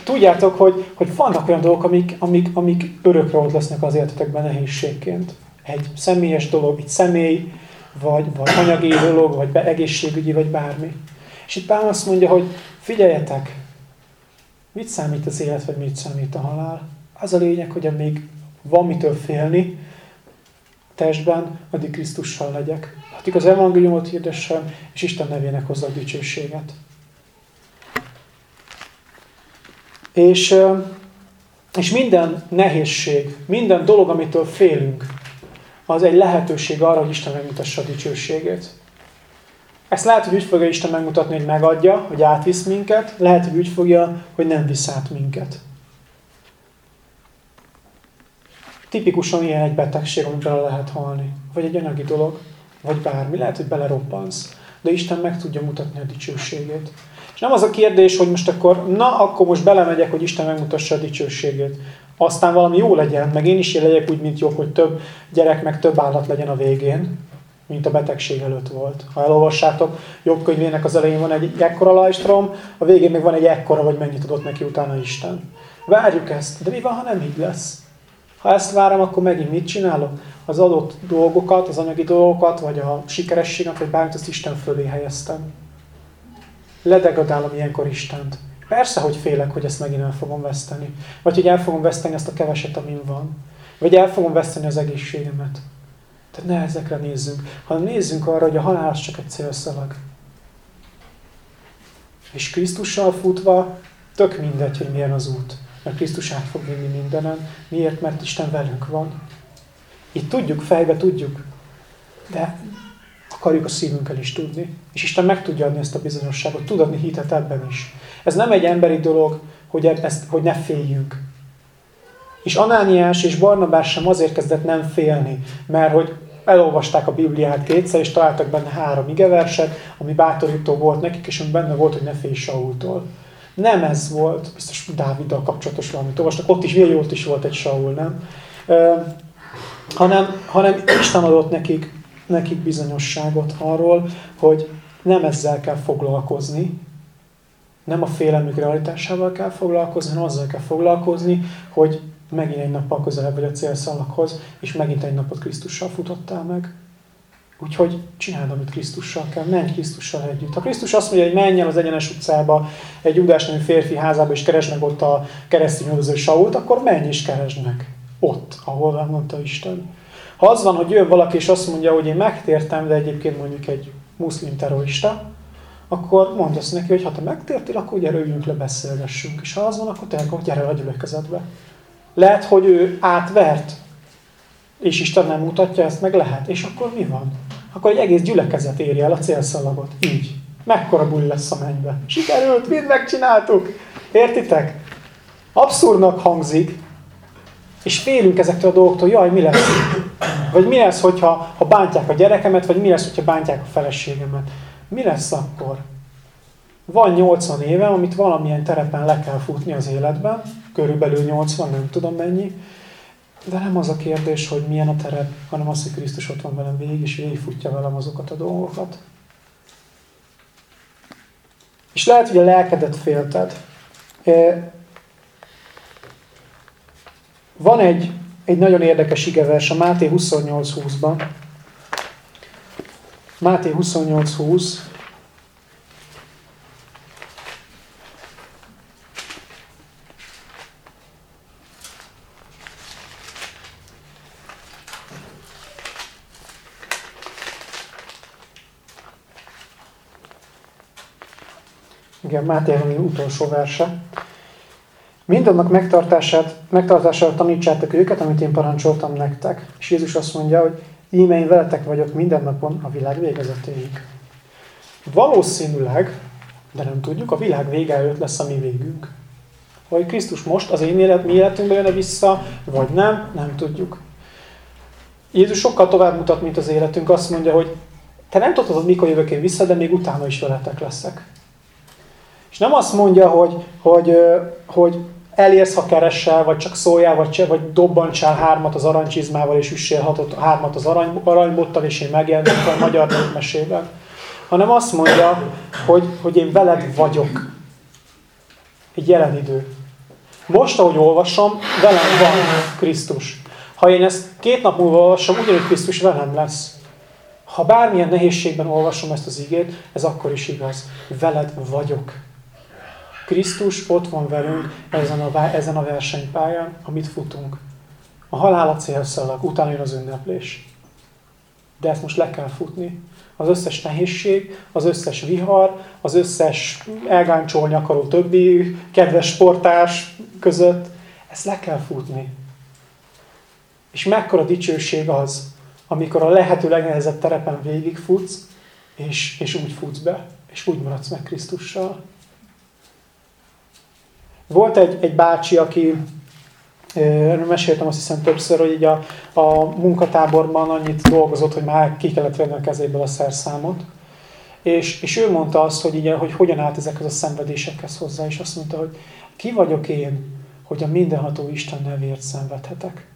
tudjátok, hogy, hogy vannak olyan dolgok, amik, amik, amik örökre ott lesznek az életetekben nehézségként egy személyes dolog, egy személy, vagy, vagy anyagi dolog, vagy egészségügyi, vagy bármi. És itt Pál azt mondja, hogy figyeljetek, mit számít az élet, vagy mit számít a halál? Az a lényeg, hogy amíg van mitől félni testben, addig Krisztussal legyek. Addig az evangéliumot hirdessem, és Isten nevének hozza a dicsőséget. És, és minden nehézség, minden dolog, amitől félünk, az egy lehetőség arra, hogy Isten megmutassa a dicsőségét. Ezt lehet, hogy úgy fogja Isten megmutatni, hogy megadja, hogy átvisz minket, lehet, hogy úgy fogja, hogy nem visz át minket. Tipikusan ilyen egy betegség, amiben lehet halni. Vagy egy anyagi dolog, vagy bármi. Lehet, hogy beleroppansz. De Isten meg tudja mutatni a dicsőségét. És nem az a kérdés, hogy most akkor, na, akkor most belemegyek, hogy Isten megmutassa a dicsőségét aztán valami jó legyen, meg én is legyek úgy, mint jobb, hogy több gyerek, meg több állat legyen a végén, mint a betegség előtt volt. Ha elolvassátok, jobb könyvének az elején van egy ekkora lajstrom, a végén meg van egy ekkora, vagy mennyit adott neki utána Isten. Várjuk ezt, de mi van, ha nem így lesz? Ha ezt várom, akkor megint mit csinálok? Az adott dolgokat, az anyagi dolgokat, vagy a sikerességet, vagy bármit, azt Isten fölé helyeztem. Ledegradálom ilyenkor Istent. Persze, hogy félek, hogy ezt megint el fogom veszteni. Vagy hogy el fogom veszteni azt a keveset, amin van. Vagy el fogom veszteni az egészségemet. Tehát ne ezekre nézzünk, hanem nézzünk arra, hogy a halál csak egy célszalag. És Krisztussal futva tök mindegy, hogy milyen az út. Mert Krisztus át fog vinni mindenen. Miért? Mert Isten velünk van. Itt tudjuk, fejbe tudjuk. De akarjuk a szívünkkel is tudni. És Isten meg tudja adni ezt a bizonyosságot, tud adni hitet ebben is. Ez nem egy emberi dolog, hogy, ezt, hogy ne féljünk. És Anániás és Barnabás sem azért kezdett nem félni, mert hogy elolvasták a Bibliát kétszer, és találtak benne három igeverset, ami bátorító volt nekik, és ami benne volt, hogy ne félj Saultól. Nem ez volt, biztos Dáviddal kapcsolatos valamit olvastak, ott is, milyen ott is volt egy Saul, nem? Ö, hanem, hanem Isten adott nekik, nekik bizonyosságot arról, hogy nem ezzel kell foglalkozni, nem a félelmük realitásával kell foglalkozni, hanem azzal kell foglalkozni, hogy megint egy nappal közelebb vagy a célszalakhoz, és megint egy napot Krisztussal futottál meg. Úgyhogy csináld, amit Krisztussal kell, menj Krisztussal együtt. Ha Krisztus azt mondja, hogy menj el az egyenes utcába, egy Judás nevű férfi házába, és keresd meg ott a keresztény üldöző Sault, akkor menj és keresd meg. Ott, ahol mondta Isten. Ha az van, hogy jön valaki, és azt mondja, hogy én megtértem, de egyébként mondjuk egy muszlim terrorista, akkor mondd azt neki, hogy ha te megtértél, akkor gyere, üljünk le, beszélgessünk. És ha az van, akkor te akkor gyere a gyülekezetbe. Lehet, hogy ő átvert, és Isten nem mutatja ezt, meg lehet. És akkor mi van? Akkor egy egész gyülekezet érje el a célszalagot. Így. Mekkora buli lesz a mennybe. Sikerült, mind megcsináltuk. Értitek? Abszurdnak hangzik, és félünk ezektől a dolgoktól, jaj, mi lesz? Vagy mi lesz, hogyha ha bántják a gyerekemet, vagy mi lesz, hogyha bántják a feleségemet? Mi lesz akkor? Van 80 éve, amit valamilyen terepen le kell futni az életben, körülbelül 80, nem tudom mennyi, de nem az a kérdés, hogy milyen a terep, hanem az, hogy Krisztus ott van velem végig, és végigfutja velem azokat a dolgokat. És lehet, hogy a lelkedet félted. Van egy egy nagyon érdekes igevers a Máté 28.20-ban. Máté 28.20. Igen, Máté utolsó verse. Mindannak megtartását, megtartására tanítsátok őket, amit én parancsoltam nektek. És Jézus azt mondja, hogy íme én veletek vagyok minden napon a világ végezetéig. Valószínűleg, de nem tudjuk, a világ vége előtt lesz a mi végünk. Vagy Krisztus most az én élet, mi életünkbe jön -e vissza, vagy nem, nem tudjuk. Jézus sokkal tovább mutat, mint az életünk. Azt mondja, hogy te nem tudod, mikor jövök én vissza, de még utána is veletek leszek. És nem azt mondja, hogy, hogy, hogy elérsz, ha keresel, vagy csak szóljál, vagy, vagy dobbantsál hármat az aranycsizmával, és üssél hatot, hármat az arany, aranybottal, és én megjelenik a magyar népmesében. Hanem azt mondja, hogy, hogy én veled vagyok. Egy jelen idő. Most, ahogy olvasom, velem van Krisztus. Ha én ezt két nap múlva olvasom, ugyanúgy Krisztus velem lesz. Ha bármilyen nehézségben olvasom ezt az igét, ez akkor is igaz. Veled vagyok. Krisztus ott van velünk ezen a, ezen a versenypályán, amit futunk. A halál a célszalag, utána jön az ünneplés. De ezt most le kell futni. Az összes nehézség, az összes vihar, az összes elgáncsolni akaró többi kedves sportás között, ezt le kell futni. És mekkora dicsőség az, amikor a lehető legnehezebb terepen végigfutsz, és, és úgy futsz be, és úgy maradsz meg Krisztussal. Volt egy, egy bácsi, aki, erről meséltem azt hiszem többször, hogy így a, a munkatáborban annyit dolgozott, hogy már ki kellett venni a kezéből a szerszámot. És, és ő mondta azt, hogy, így, hogy hogyan állt ezekhez a szenvedésekhez hozzá, és azt mondta, hogy ki vagyok én, hogy a mindenható Isten nevért szenvedhetek.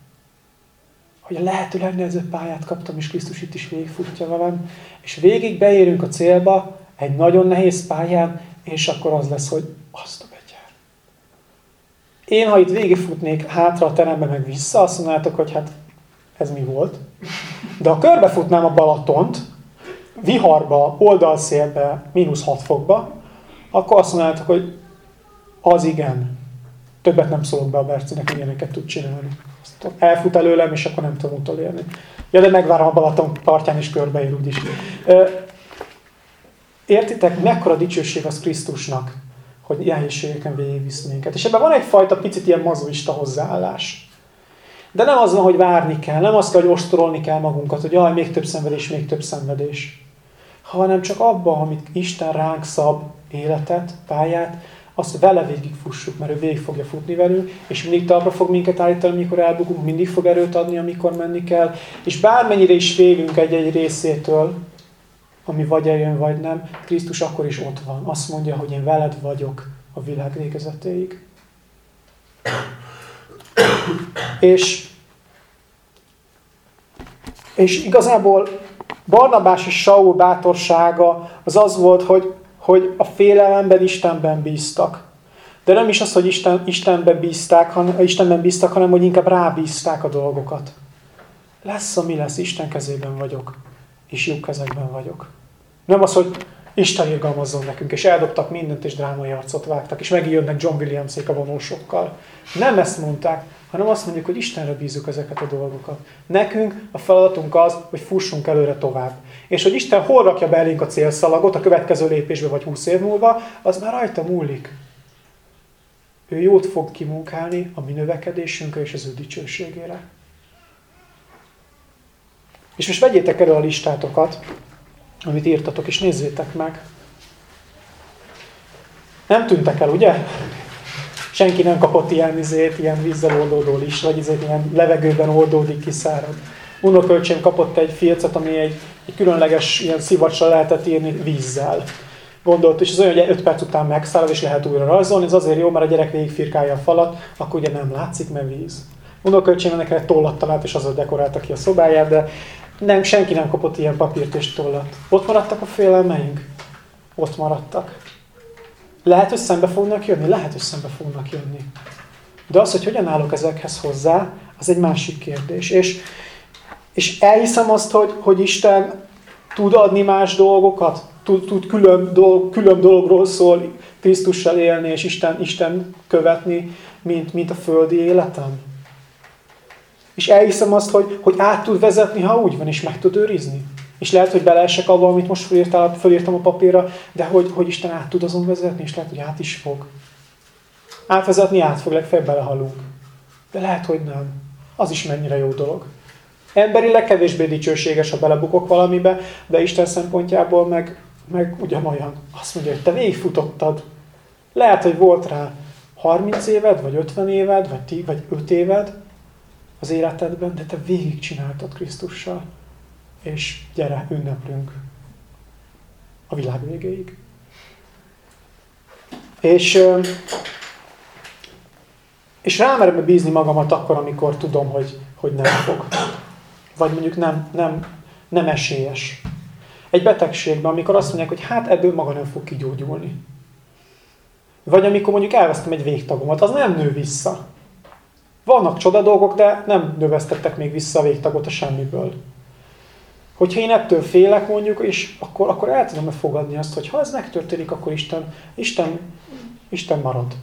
Hogy a lehető legnehezebb pályát kaptam, és Krisztus itt is végigfutja velem, és végig beérünk a célba, egy nagyon nehéz pályán, és akkor az lesz, hogy azt én, ha itt végigfutnék hátra a terembe, meg vissza, azt mondnátok, hogy hát ez mi volt. De ha körbefutnám a Balatont, viharba, oldalszélbe, mínusz 6 fokba, akkor azt mondjátok, hogy az igen. Többet nem szólok be a Bercinek, ilyeneket tud csinálni. Elfut előlem, és akkor nem tudom utolérni. Ja, de megvárom a Balaton partján, és körbeér úgyis. Értitek, mekkora dicsőség az Krisztusnak, hogy nehézségeken végigvisz minket. És ebben van egyfajta picit ilyen mazoista hozzáállás. De nem az van, hogy várni kell, nem azt kell, hogy ostorolni kell magunkat, hogy jaj, még több szenvedés, még több szenvedés. Hanem csak abban, amit Isten ránk szab életet, pályát, azt vele végig fussuk, mert ő végig fogja futni velünk, és mindig talpra fog minket állítani, amikor elbukunk, mindig fog erőt adni, amikor menni kell. És bármennyire is félünk egy-egy részétől, ami vagy eljön, vagy nem, Krisztus akkor is ott van. Azt mondja, hogy én veled vagyok a világ végezetéig. és, és igazából Barnabás és Saul bátorsága az az volt, hogy, hogy a félelemben Istenben bíztak. De nem is az, hogy Isten, Istenben, bízták, hanem, Istenben bíztak, hanem hogy inkább rábízták a dolgokat. Lesz, ami lesz, Isten kezében vagyok és jó kezekben vagyok. Nem az, hogy Isten irgalmazzon nekünk, és eldobtak mindent, és drámai arcot vágtak, és megint jönnek John Williamsék a vonósokkal. Nem ezt mondták, hanem azt mondjuk, hogy Istenre bízunk ezeket a dolgokat. Nekünk a feladatunk az, hogy fussunk előre tovább. És hogy Isten hol rakja be a célszalagot a következő lépésbe vagy 20 év múlva, az már rajta múlik. Ő jót fog kimunkálni a mi növekedésünkre és az ő dicsőségére. És most vegyétek elő a listátokat, amit írtatok, és nézzétek meg. Nem tűntek el, ugye? Senki nem kapott ilyen izét, ilyen vízzel oldódó is, vagy izét, ilyen levegőben oldódik, kiszárad. Unokölcsém kapott egy filcet, ami egy, egy különleges ilyen szivacsra lehetett írni vízzel. Gondolt, és az olyan, hogy 5 perc után megszárad, és lehet újra rajzolni. Ez azért jó, mert a gyerek végigfirkálja a falat, akkor ugye nem látszik, mert víz. Unokölcsém ennek egy tollat talált, és az dekorálta ki a szobáját, de nem, senki nem kapott ilyen papírt és tollat. Ott maradtak a félelmeink? Ott maradtak. Lehet, hogy szembe fognak jönni? Lehet, hogy szembe fognak jönni. De az, hogy hogyan állok ezekhez hozzá, az egy másik kérdés. És, és elhiszem azt, hogy, hogy Isten tud adni más dolgokat, tud, tud külön, dolg, külön dologról szól Krisztussal élni és Isten, Isten követni, mint, mint a földi életem. És elhiszem azt, hogy, hogy át tud vezetni, ha úgy van, és meg tud őrizni. És lehet, hogy beleesek abba, amit most fölírtál, fölírtam a papírra, de hogy, hogy Isten át tud azon vezetni, és lehet, hogy át is fog. Átvezetni át fog, legfeljebb belehalunk. De lehet, hogy nem. Az is mennyire jó dolog. Emberileg kevésbé dicsőséges, ha belebukok valamibe, de Isten szempontjából meg, meg ugyanolyan. Azt mondja, hogy te végigfutottad. Lehet, hogy volt rá 30 éved, vagy 50 éved, vagy 10, vagy 5 éved az életedben, de te végigcsináltad Krisztussal. És gyere, ünneplünk a világ végéig. És, és rámerem bízni magamat akkor, amikor tudom, hogy, hogy nem fog. Vagy mondjuk nem, nem, nem esélyes. Egy betegségben, amikor azt mondják, hogy hát ebből maga nem fog kigyógyulni. Vagy amikor mondjuk elvesztem egy végtagomat, az nem nő vissza. Vannak csoda dolgok, de nem növesztettek még vissza a végtagot a semmiből. Hogyha én ettől félek mondjuk, és akkor, akkor el tudom fogadni azt, hogy ha ez megtörténik, akkor Isten, Isten, Isten marad.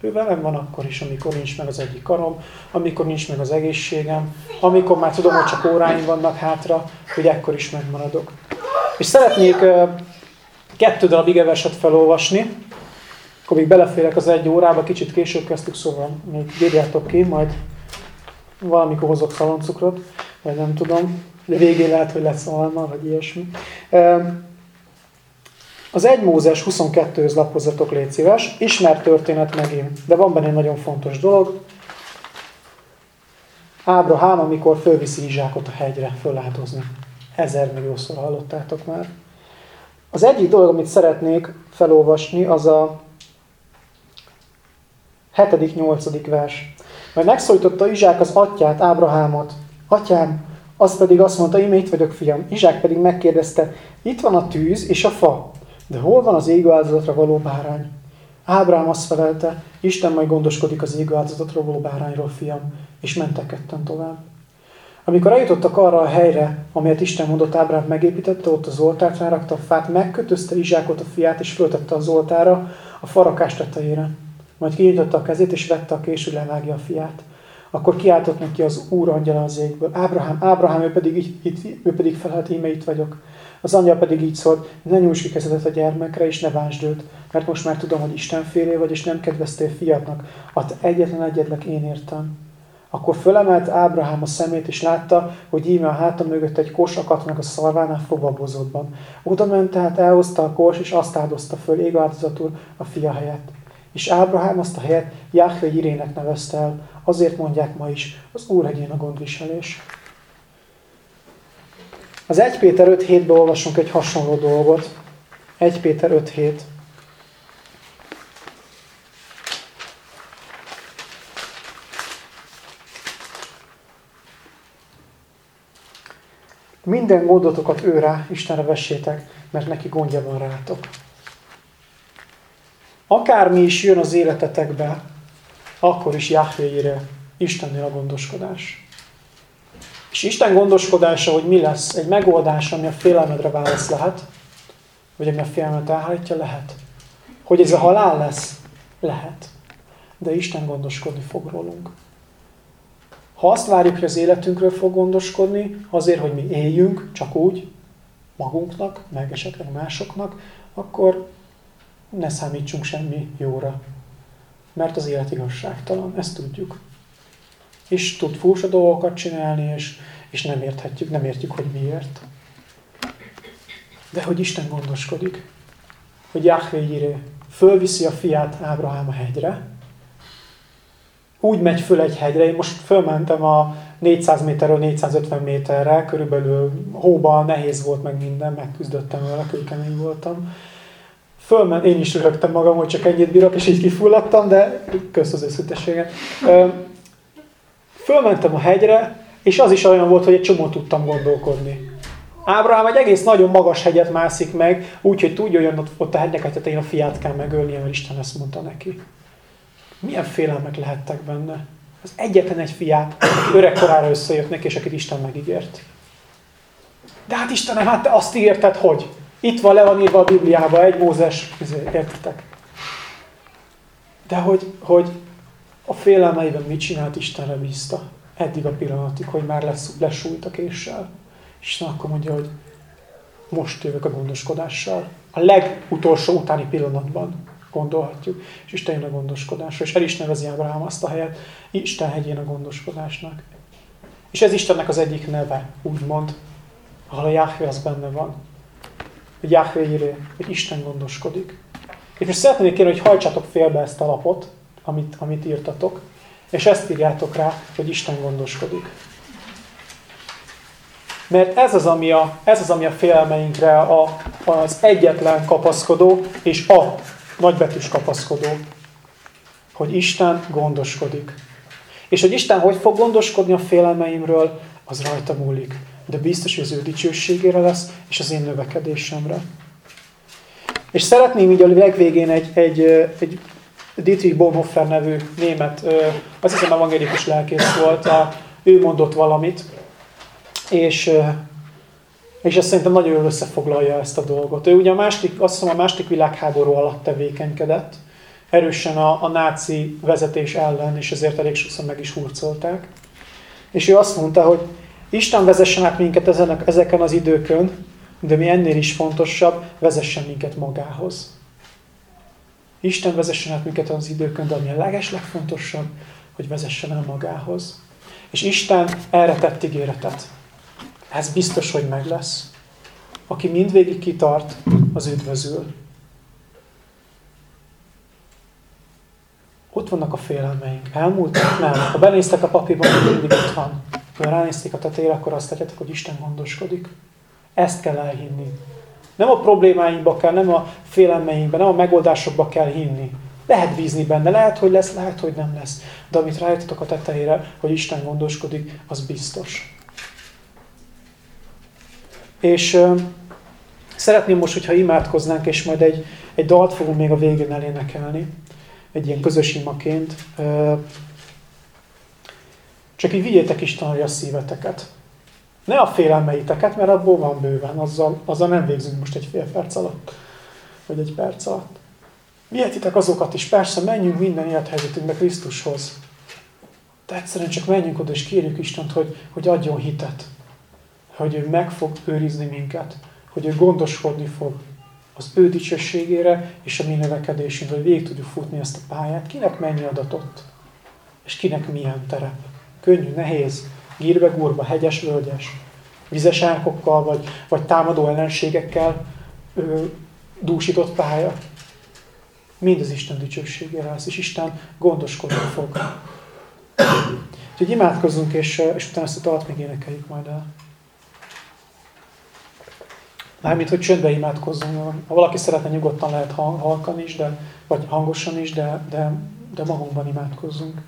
Ő velem van akkor is, amikor nincs meg az egyik karom, amikor nincs meg az egészségem, amikor már tudom, hogy csak óráim vannak hátra, hogy ekkor is megmaradok. És szeretnék kettő darab igeverset felolvasni, akkor még beleférek az egy órába, kicsit később kezdtük, szóval még írjátok ki, majd valamikor hozok szaloncukrot, vagy nem tudom, de végén lehet, hogy lesz alma, vagy ilyesmi. Az 1 Mózes 22-höz lapozzatok, légy szíves. Ismert történet megint, de van benne egy nagyon fontos dolog. Ábrahám, amikor fölviszi Izsákot a hegyre föláldozni. Ezer milliószor hallottátok már. Az egyik dolog, amit szeretnék felolvasni, az a 7.-8. vers. Majd megszólította Izsák az atyát, Ábrahámot. Atyám, az pedig azt mondta, íme itt vagyok, fiam. Izsák pedig megkérdezte, itt van a tűz és a fa, de hol van az égő áldozatra való bárány? Ábrám azt felelte, Isten majd gondoskodik az égő áldozatról való bárányról, fiam, és mentek ketten tovább. Amikor eljutottak arra a helyre, amelyet Isten mondott Ábrám megépítette, ott az oltárt rárakta a fát, megkötözte Izsákot a fiát, és föltette az oltára a farakás tetejére. Majd kinyitotta a kezét, és vette a késő levágja a fiát. Akkor kiáltott neki az Úr angyala az égből. Ábrahám, Ábrahám, ő pedig, itt, ő pedig felelt, íme itt vagyok. Az angyal pedig így szólt, ne nyújts ki kezedet a gyermekre, és ne vásd őt, mert most már tudom, hogy Isten félé vagy, és nem kedveztél fiatnak. Hát egyetlen egyedlek én értem. Akkor fölemelt Ábrahám a szemét, és látta, hogy íme a háta mögött egy kos akadt meg a szarvánál fogva Oda ment, tehát elhozta a kors, és azt áldozta föl ég áldozatul a fia helyett. És Ábrahám azt a helyet Jáhve Irének nevezte el, azért mondják ma is, az Úr egyén a gondviselés. Az 1 Péter 5.7-ben olvasunk egy hasonló dolgot. 1 Péter 5.7. Minden gondotokat ő rá, Istenre vessétek, mert neki gondja van rátok. Akármi is jön az életetekbe, akkor is Jahvéjére Istennél a gondoskodás. És Isten gondoskodása, hogy mi lesz, egy megoldás, ami a félelmedre válasz lehet, vagy ami a félelmet elhárítja, lehet. Hogy ez a halál lesz, lehet. De Isten gondoskodni fog rólunk. Ha azt várjuk, hogy az életünkről fog gondoskodni, azért, hogy mi éljünk, csak úgy, magunknak, meg esetleg másoknak, akkor ne számítsunk semmi jóra. Mert az élet igazságtalan, ezt tudjuk. És tud fúsa dolgokat csinálni, és, és nem érthetjük, nem értjük, hogy miért. De hogy Isten gondoskodik, hogy Jahve íré fölviszi a fiát Ábrahám a hegyre, úgy megy föl egy hegyre, én most fölmentem a 400 méterről 450 méterre, körülbelül hóban nehéz volt meg minden, megküzdöttem vele, kőkemény voltam, fölment, én is röhögtem magam, hogy csak ennyit bírok, és így kifulladtam, de kösz az őszintességet. Fölmentem a hegyre, és az is olyan volt, hogy egy csomó tudtam gondolkodni. Ábrahám egy egész nagyon magas hegyet mászik meg, úgyhogy tudja, hogy ott, a hegynek a én a fiát kell megölni, mert Isten ezt mondta neki. Milyen félelmek lehettek benne? Az egyetlen egy fiát, aki öregkorára összejött és akit Isten megígért. De hát Istenem, hát te azt ígérted, hogy? Itt van, le van írva a Bibliában, egy Mózes, izé, értitek? De hogy, hogy a félelmeiben mit csinált, Istenre bízta. Eddig a pillanatig, hogy már lesz, lesújt a késsel. Isten akkor mondja, hogy most jövök a gondoskodással. A legutolsó utáni pillanatban gondolhatjuk. És Isten jön a gondoskodásra. És el is nevezi Ábrahám azt a helyet, Isten hegyén a gondoskodásnak. És ez Istennek az egyik neve, úgymond, ahol a Jahve az benne van. Hogy írja, hogy Isten gondoskodik. És most szeretnék kérni, hogy hajtsátok félbe ezt a lapot, amit, amit írtatok, és ezt írjátok rá, hogy Isten gondoskodik. Mert ez az, ami a, ez az, ami a félelmeinkre a, az egyetlen kapaszkodó, és a nagybetűs kapaszkodó, hogy Isten gondoskodik. És hogy Isten hogy fog gondoskodni a félelmeimről, az rajta múlik. De biztos, hogy az ő dicsőségére lesz, és az én növekedésemre. És szeretném így a legvégén egy, egy, egy Dietrich Bonhoeffer nevű német, az hiszem evangélikus lelkész volt, a, ő mondott valamit, és, és ezt szerintem nagyon jól összefoglalja ezt a dolgot. Ő ugye a második, azt hiszem a második világháború alatt tevékenykedett, erősen a, a náci vezetés ellen, és ezért elég sokszor meg is hurcolták. És ő azt mondta, hogy Isten vezessen át minket ezen, ezeken az időkön, de mi ennél is fontosabb, vezessen minket magához. Isten vezessen át minket az időkön, de ami a leges legfontosabb, hogy vezessen el magához. És Isten erre tett ígéretet. Ez biztos, hogy meg lesz. Aki mindvégig kitart, az üdvözül. Ott vannak a félelmeink. Elmúltak? Nem. Ha benéztek a papírban, mindig ott van. Ha ránézték a tetére, akkor azt tetjetek, hogy Isten gondoskodik. Ezt kell elhinni. Nem a problémáinkba kell, nem a félelmeinkbe, nem a megoldásokba kell hinni. Lehet bízni benne, lehet, hogy lesz, lehet, hogy nem lesz. De amit rájöttetek a tetejére, hogy Isten gondoskodik, az biztos. És uh, szeretném most, hogyha imádkoznánk, és majd egy, egy dalt fogunk még a végén elénekelni, egy ilyen közös imaként. Uh, csak így vigyétek Istenre a szíveteket. Ne a félelmeiteket, mert abból van bőven, azzal, azzal nem végzünk most egy fél perc alatt, vagy egy perc alatt. Vihetitek azokat is, persze, menjünk minden élethelyzetünkbe Krisztushoz. De egyszerűen csak menjünk oda, és kérjük Istent, hogy, hogy adjon hitet. Hogy ő meg fog őrizni minket. Hogy ő gondoskodni fog az ő dicsőségére és a mi növekedésünkre, hogy végig tudjuk futni ezt a pályát. Kinek mennyi adatot? És kinek milyen terep? Könnyű, nehéz, gírbe, gurba, hegyes, völgyes, vizes vagy, vagy támadó ellenségekkel ö, dúsított pálya. Mind az Isten dicsőségére lesz, és Isten gondoskodni fog. Úgyhogy imádkozzunk, és, és utána ezt a talat még énekeljük majd el. Mármint, hogy csöndbe imádkozzunk. Ha valaki szeretne, nyugodtan lehet halkan is, de, vagy hangosan is, de, de, de magunkban imádkozzunk.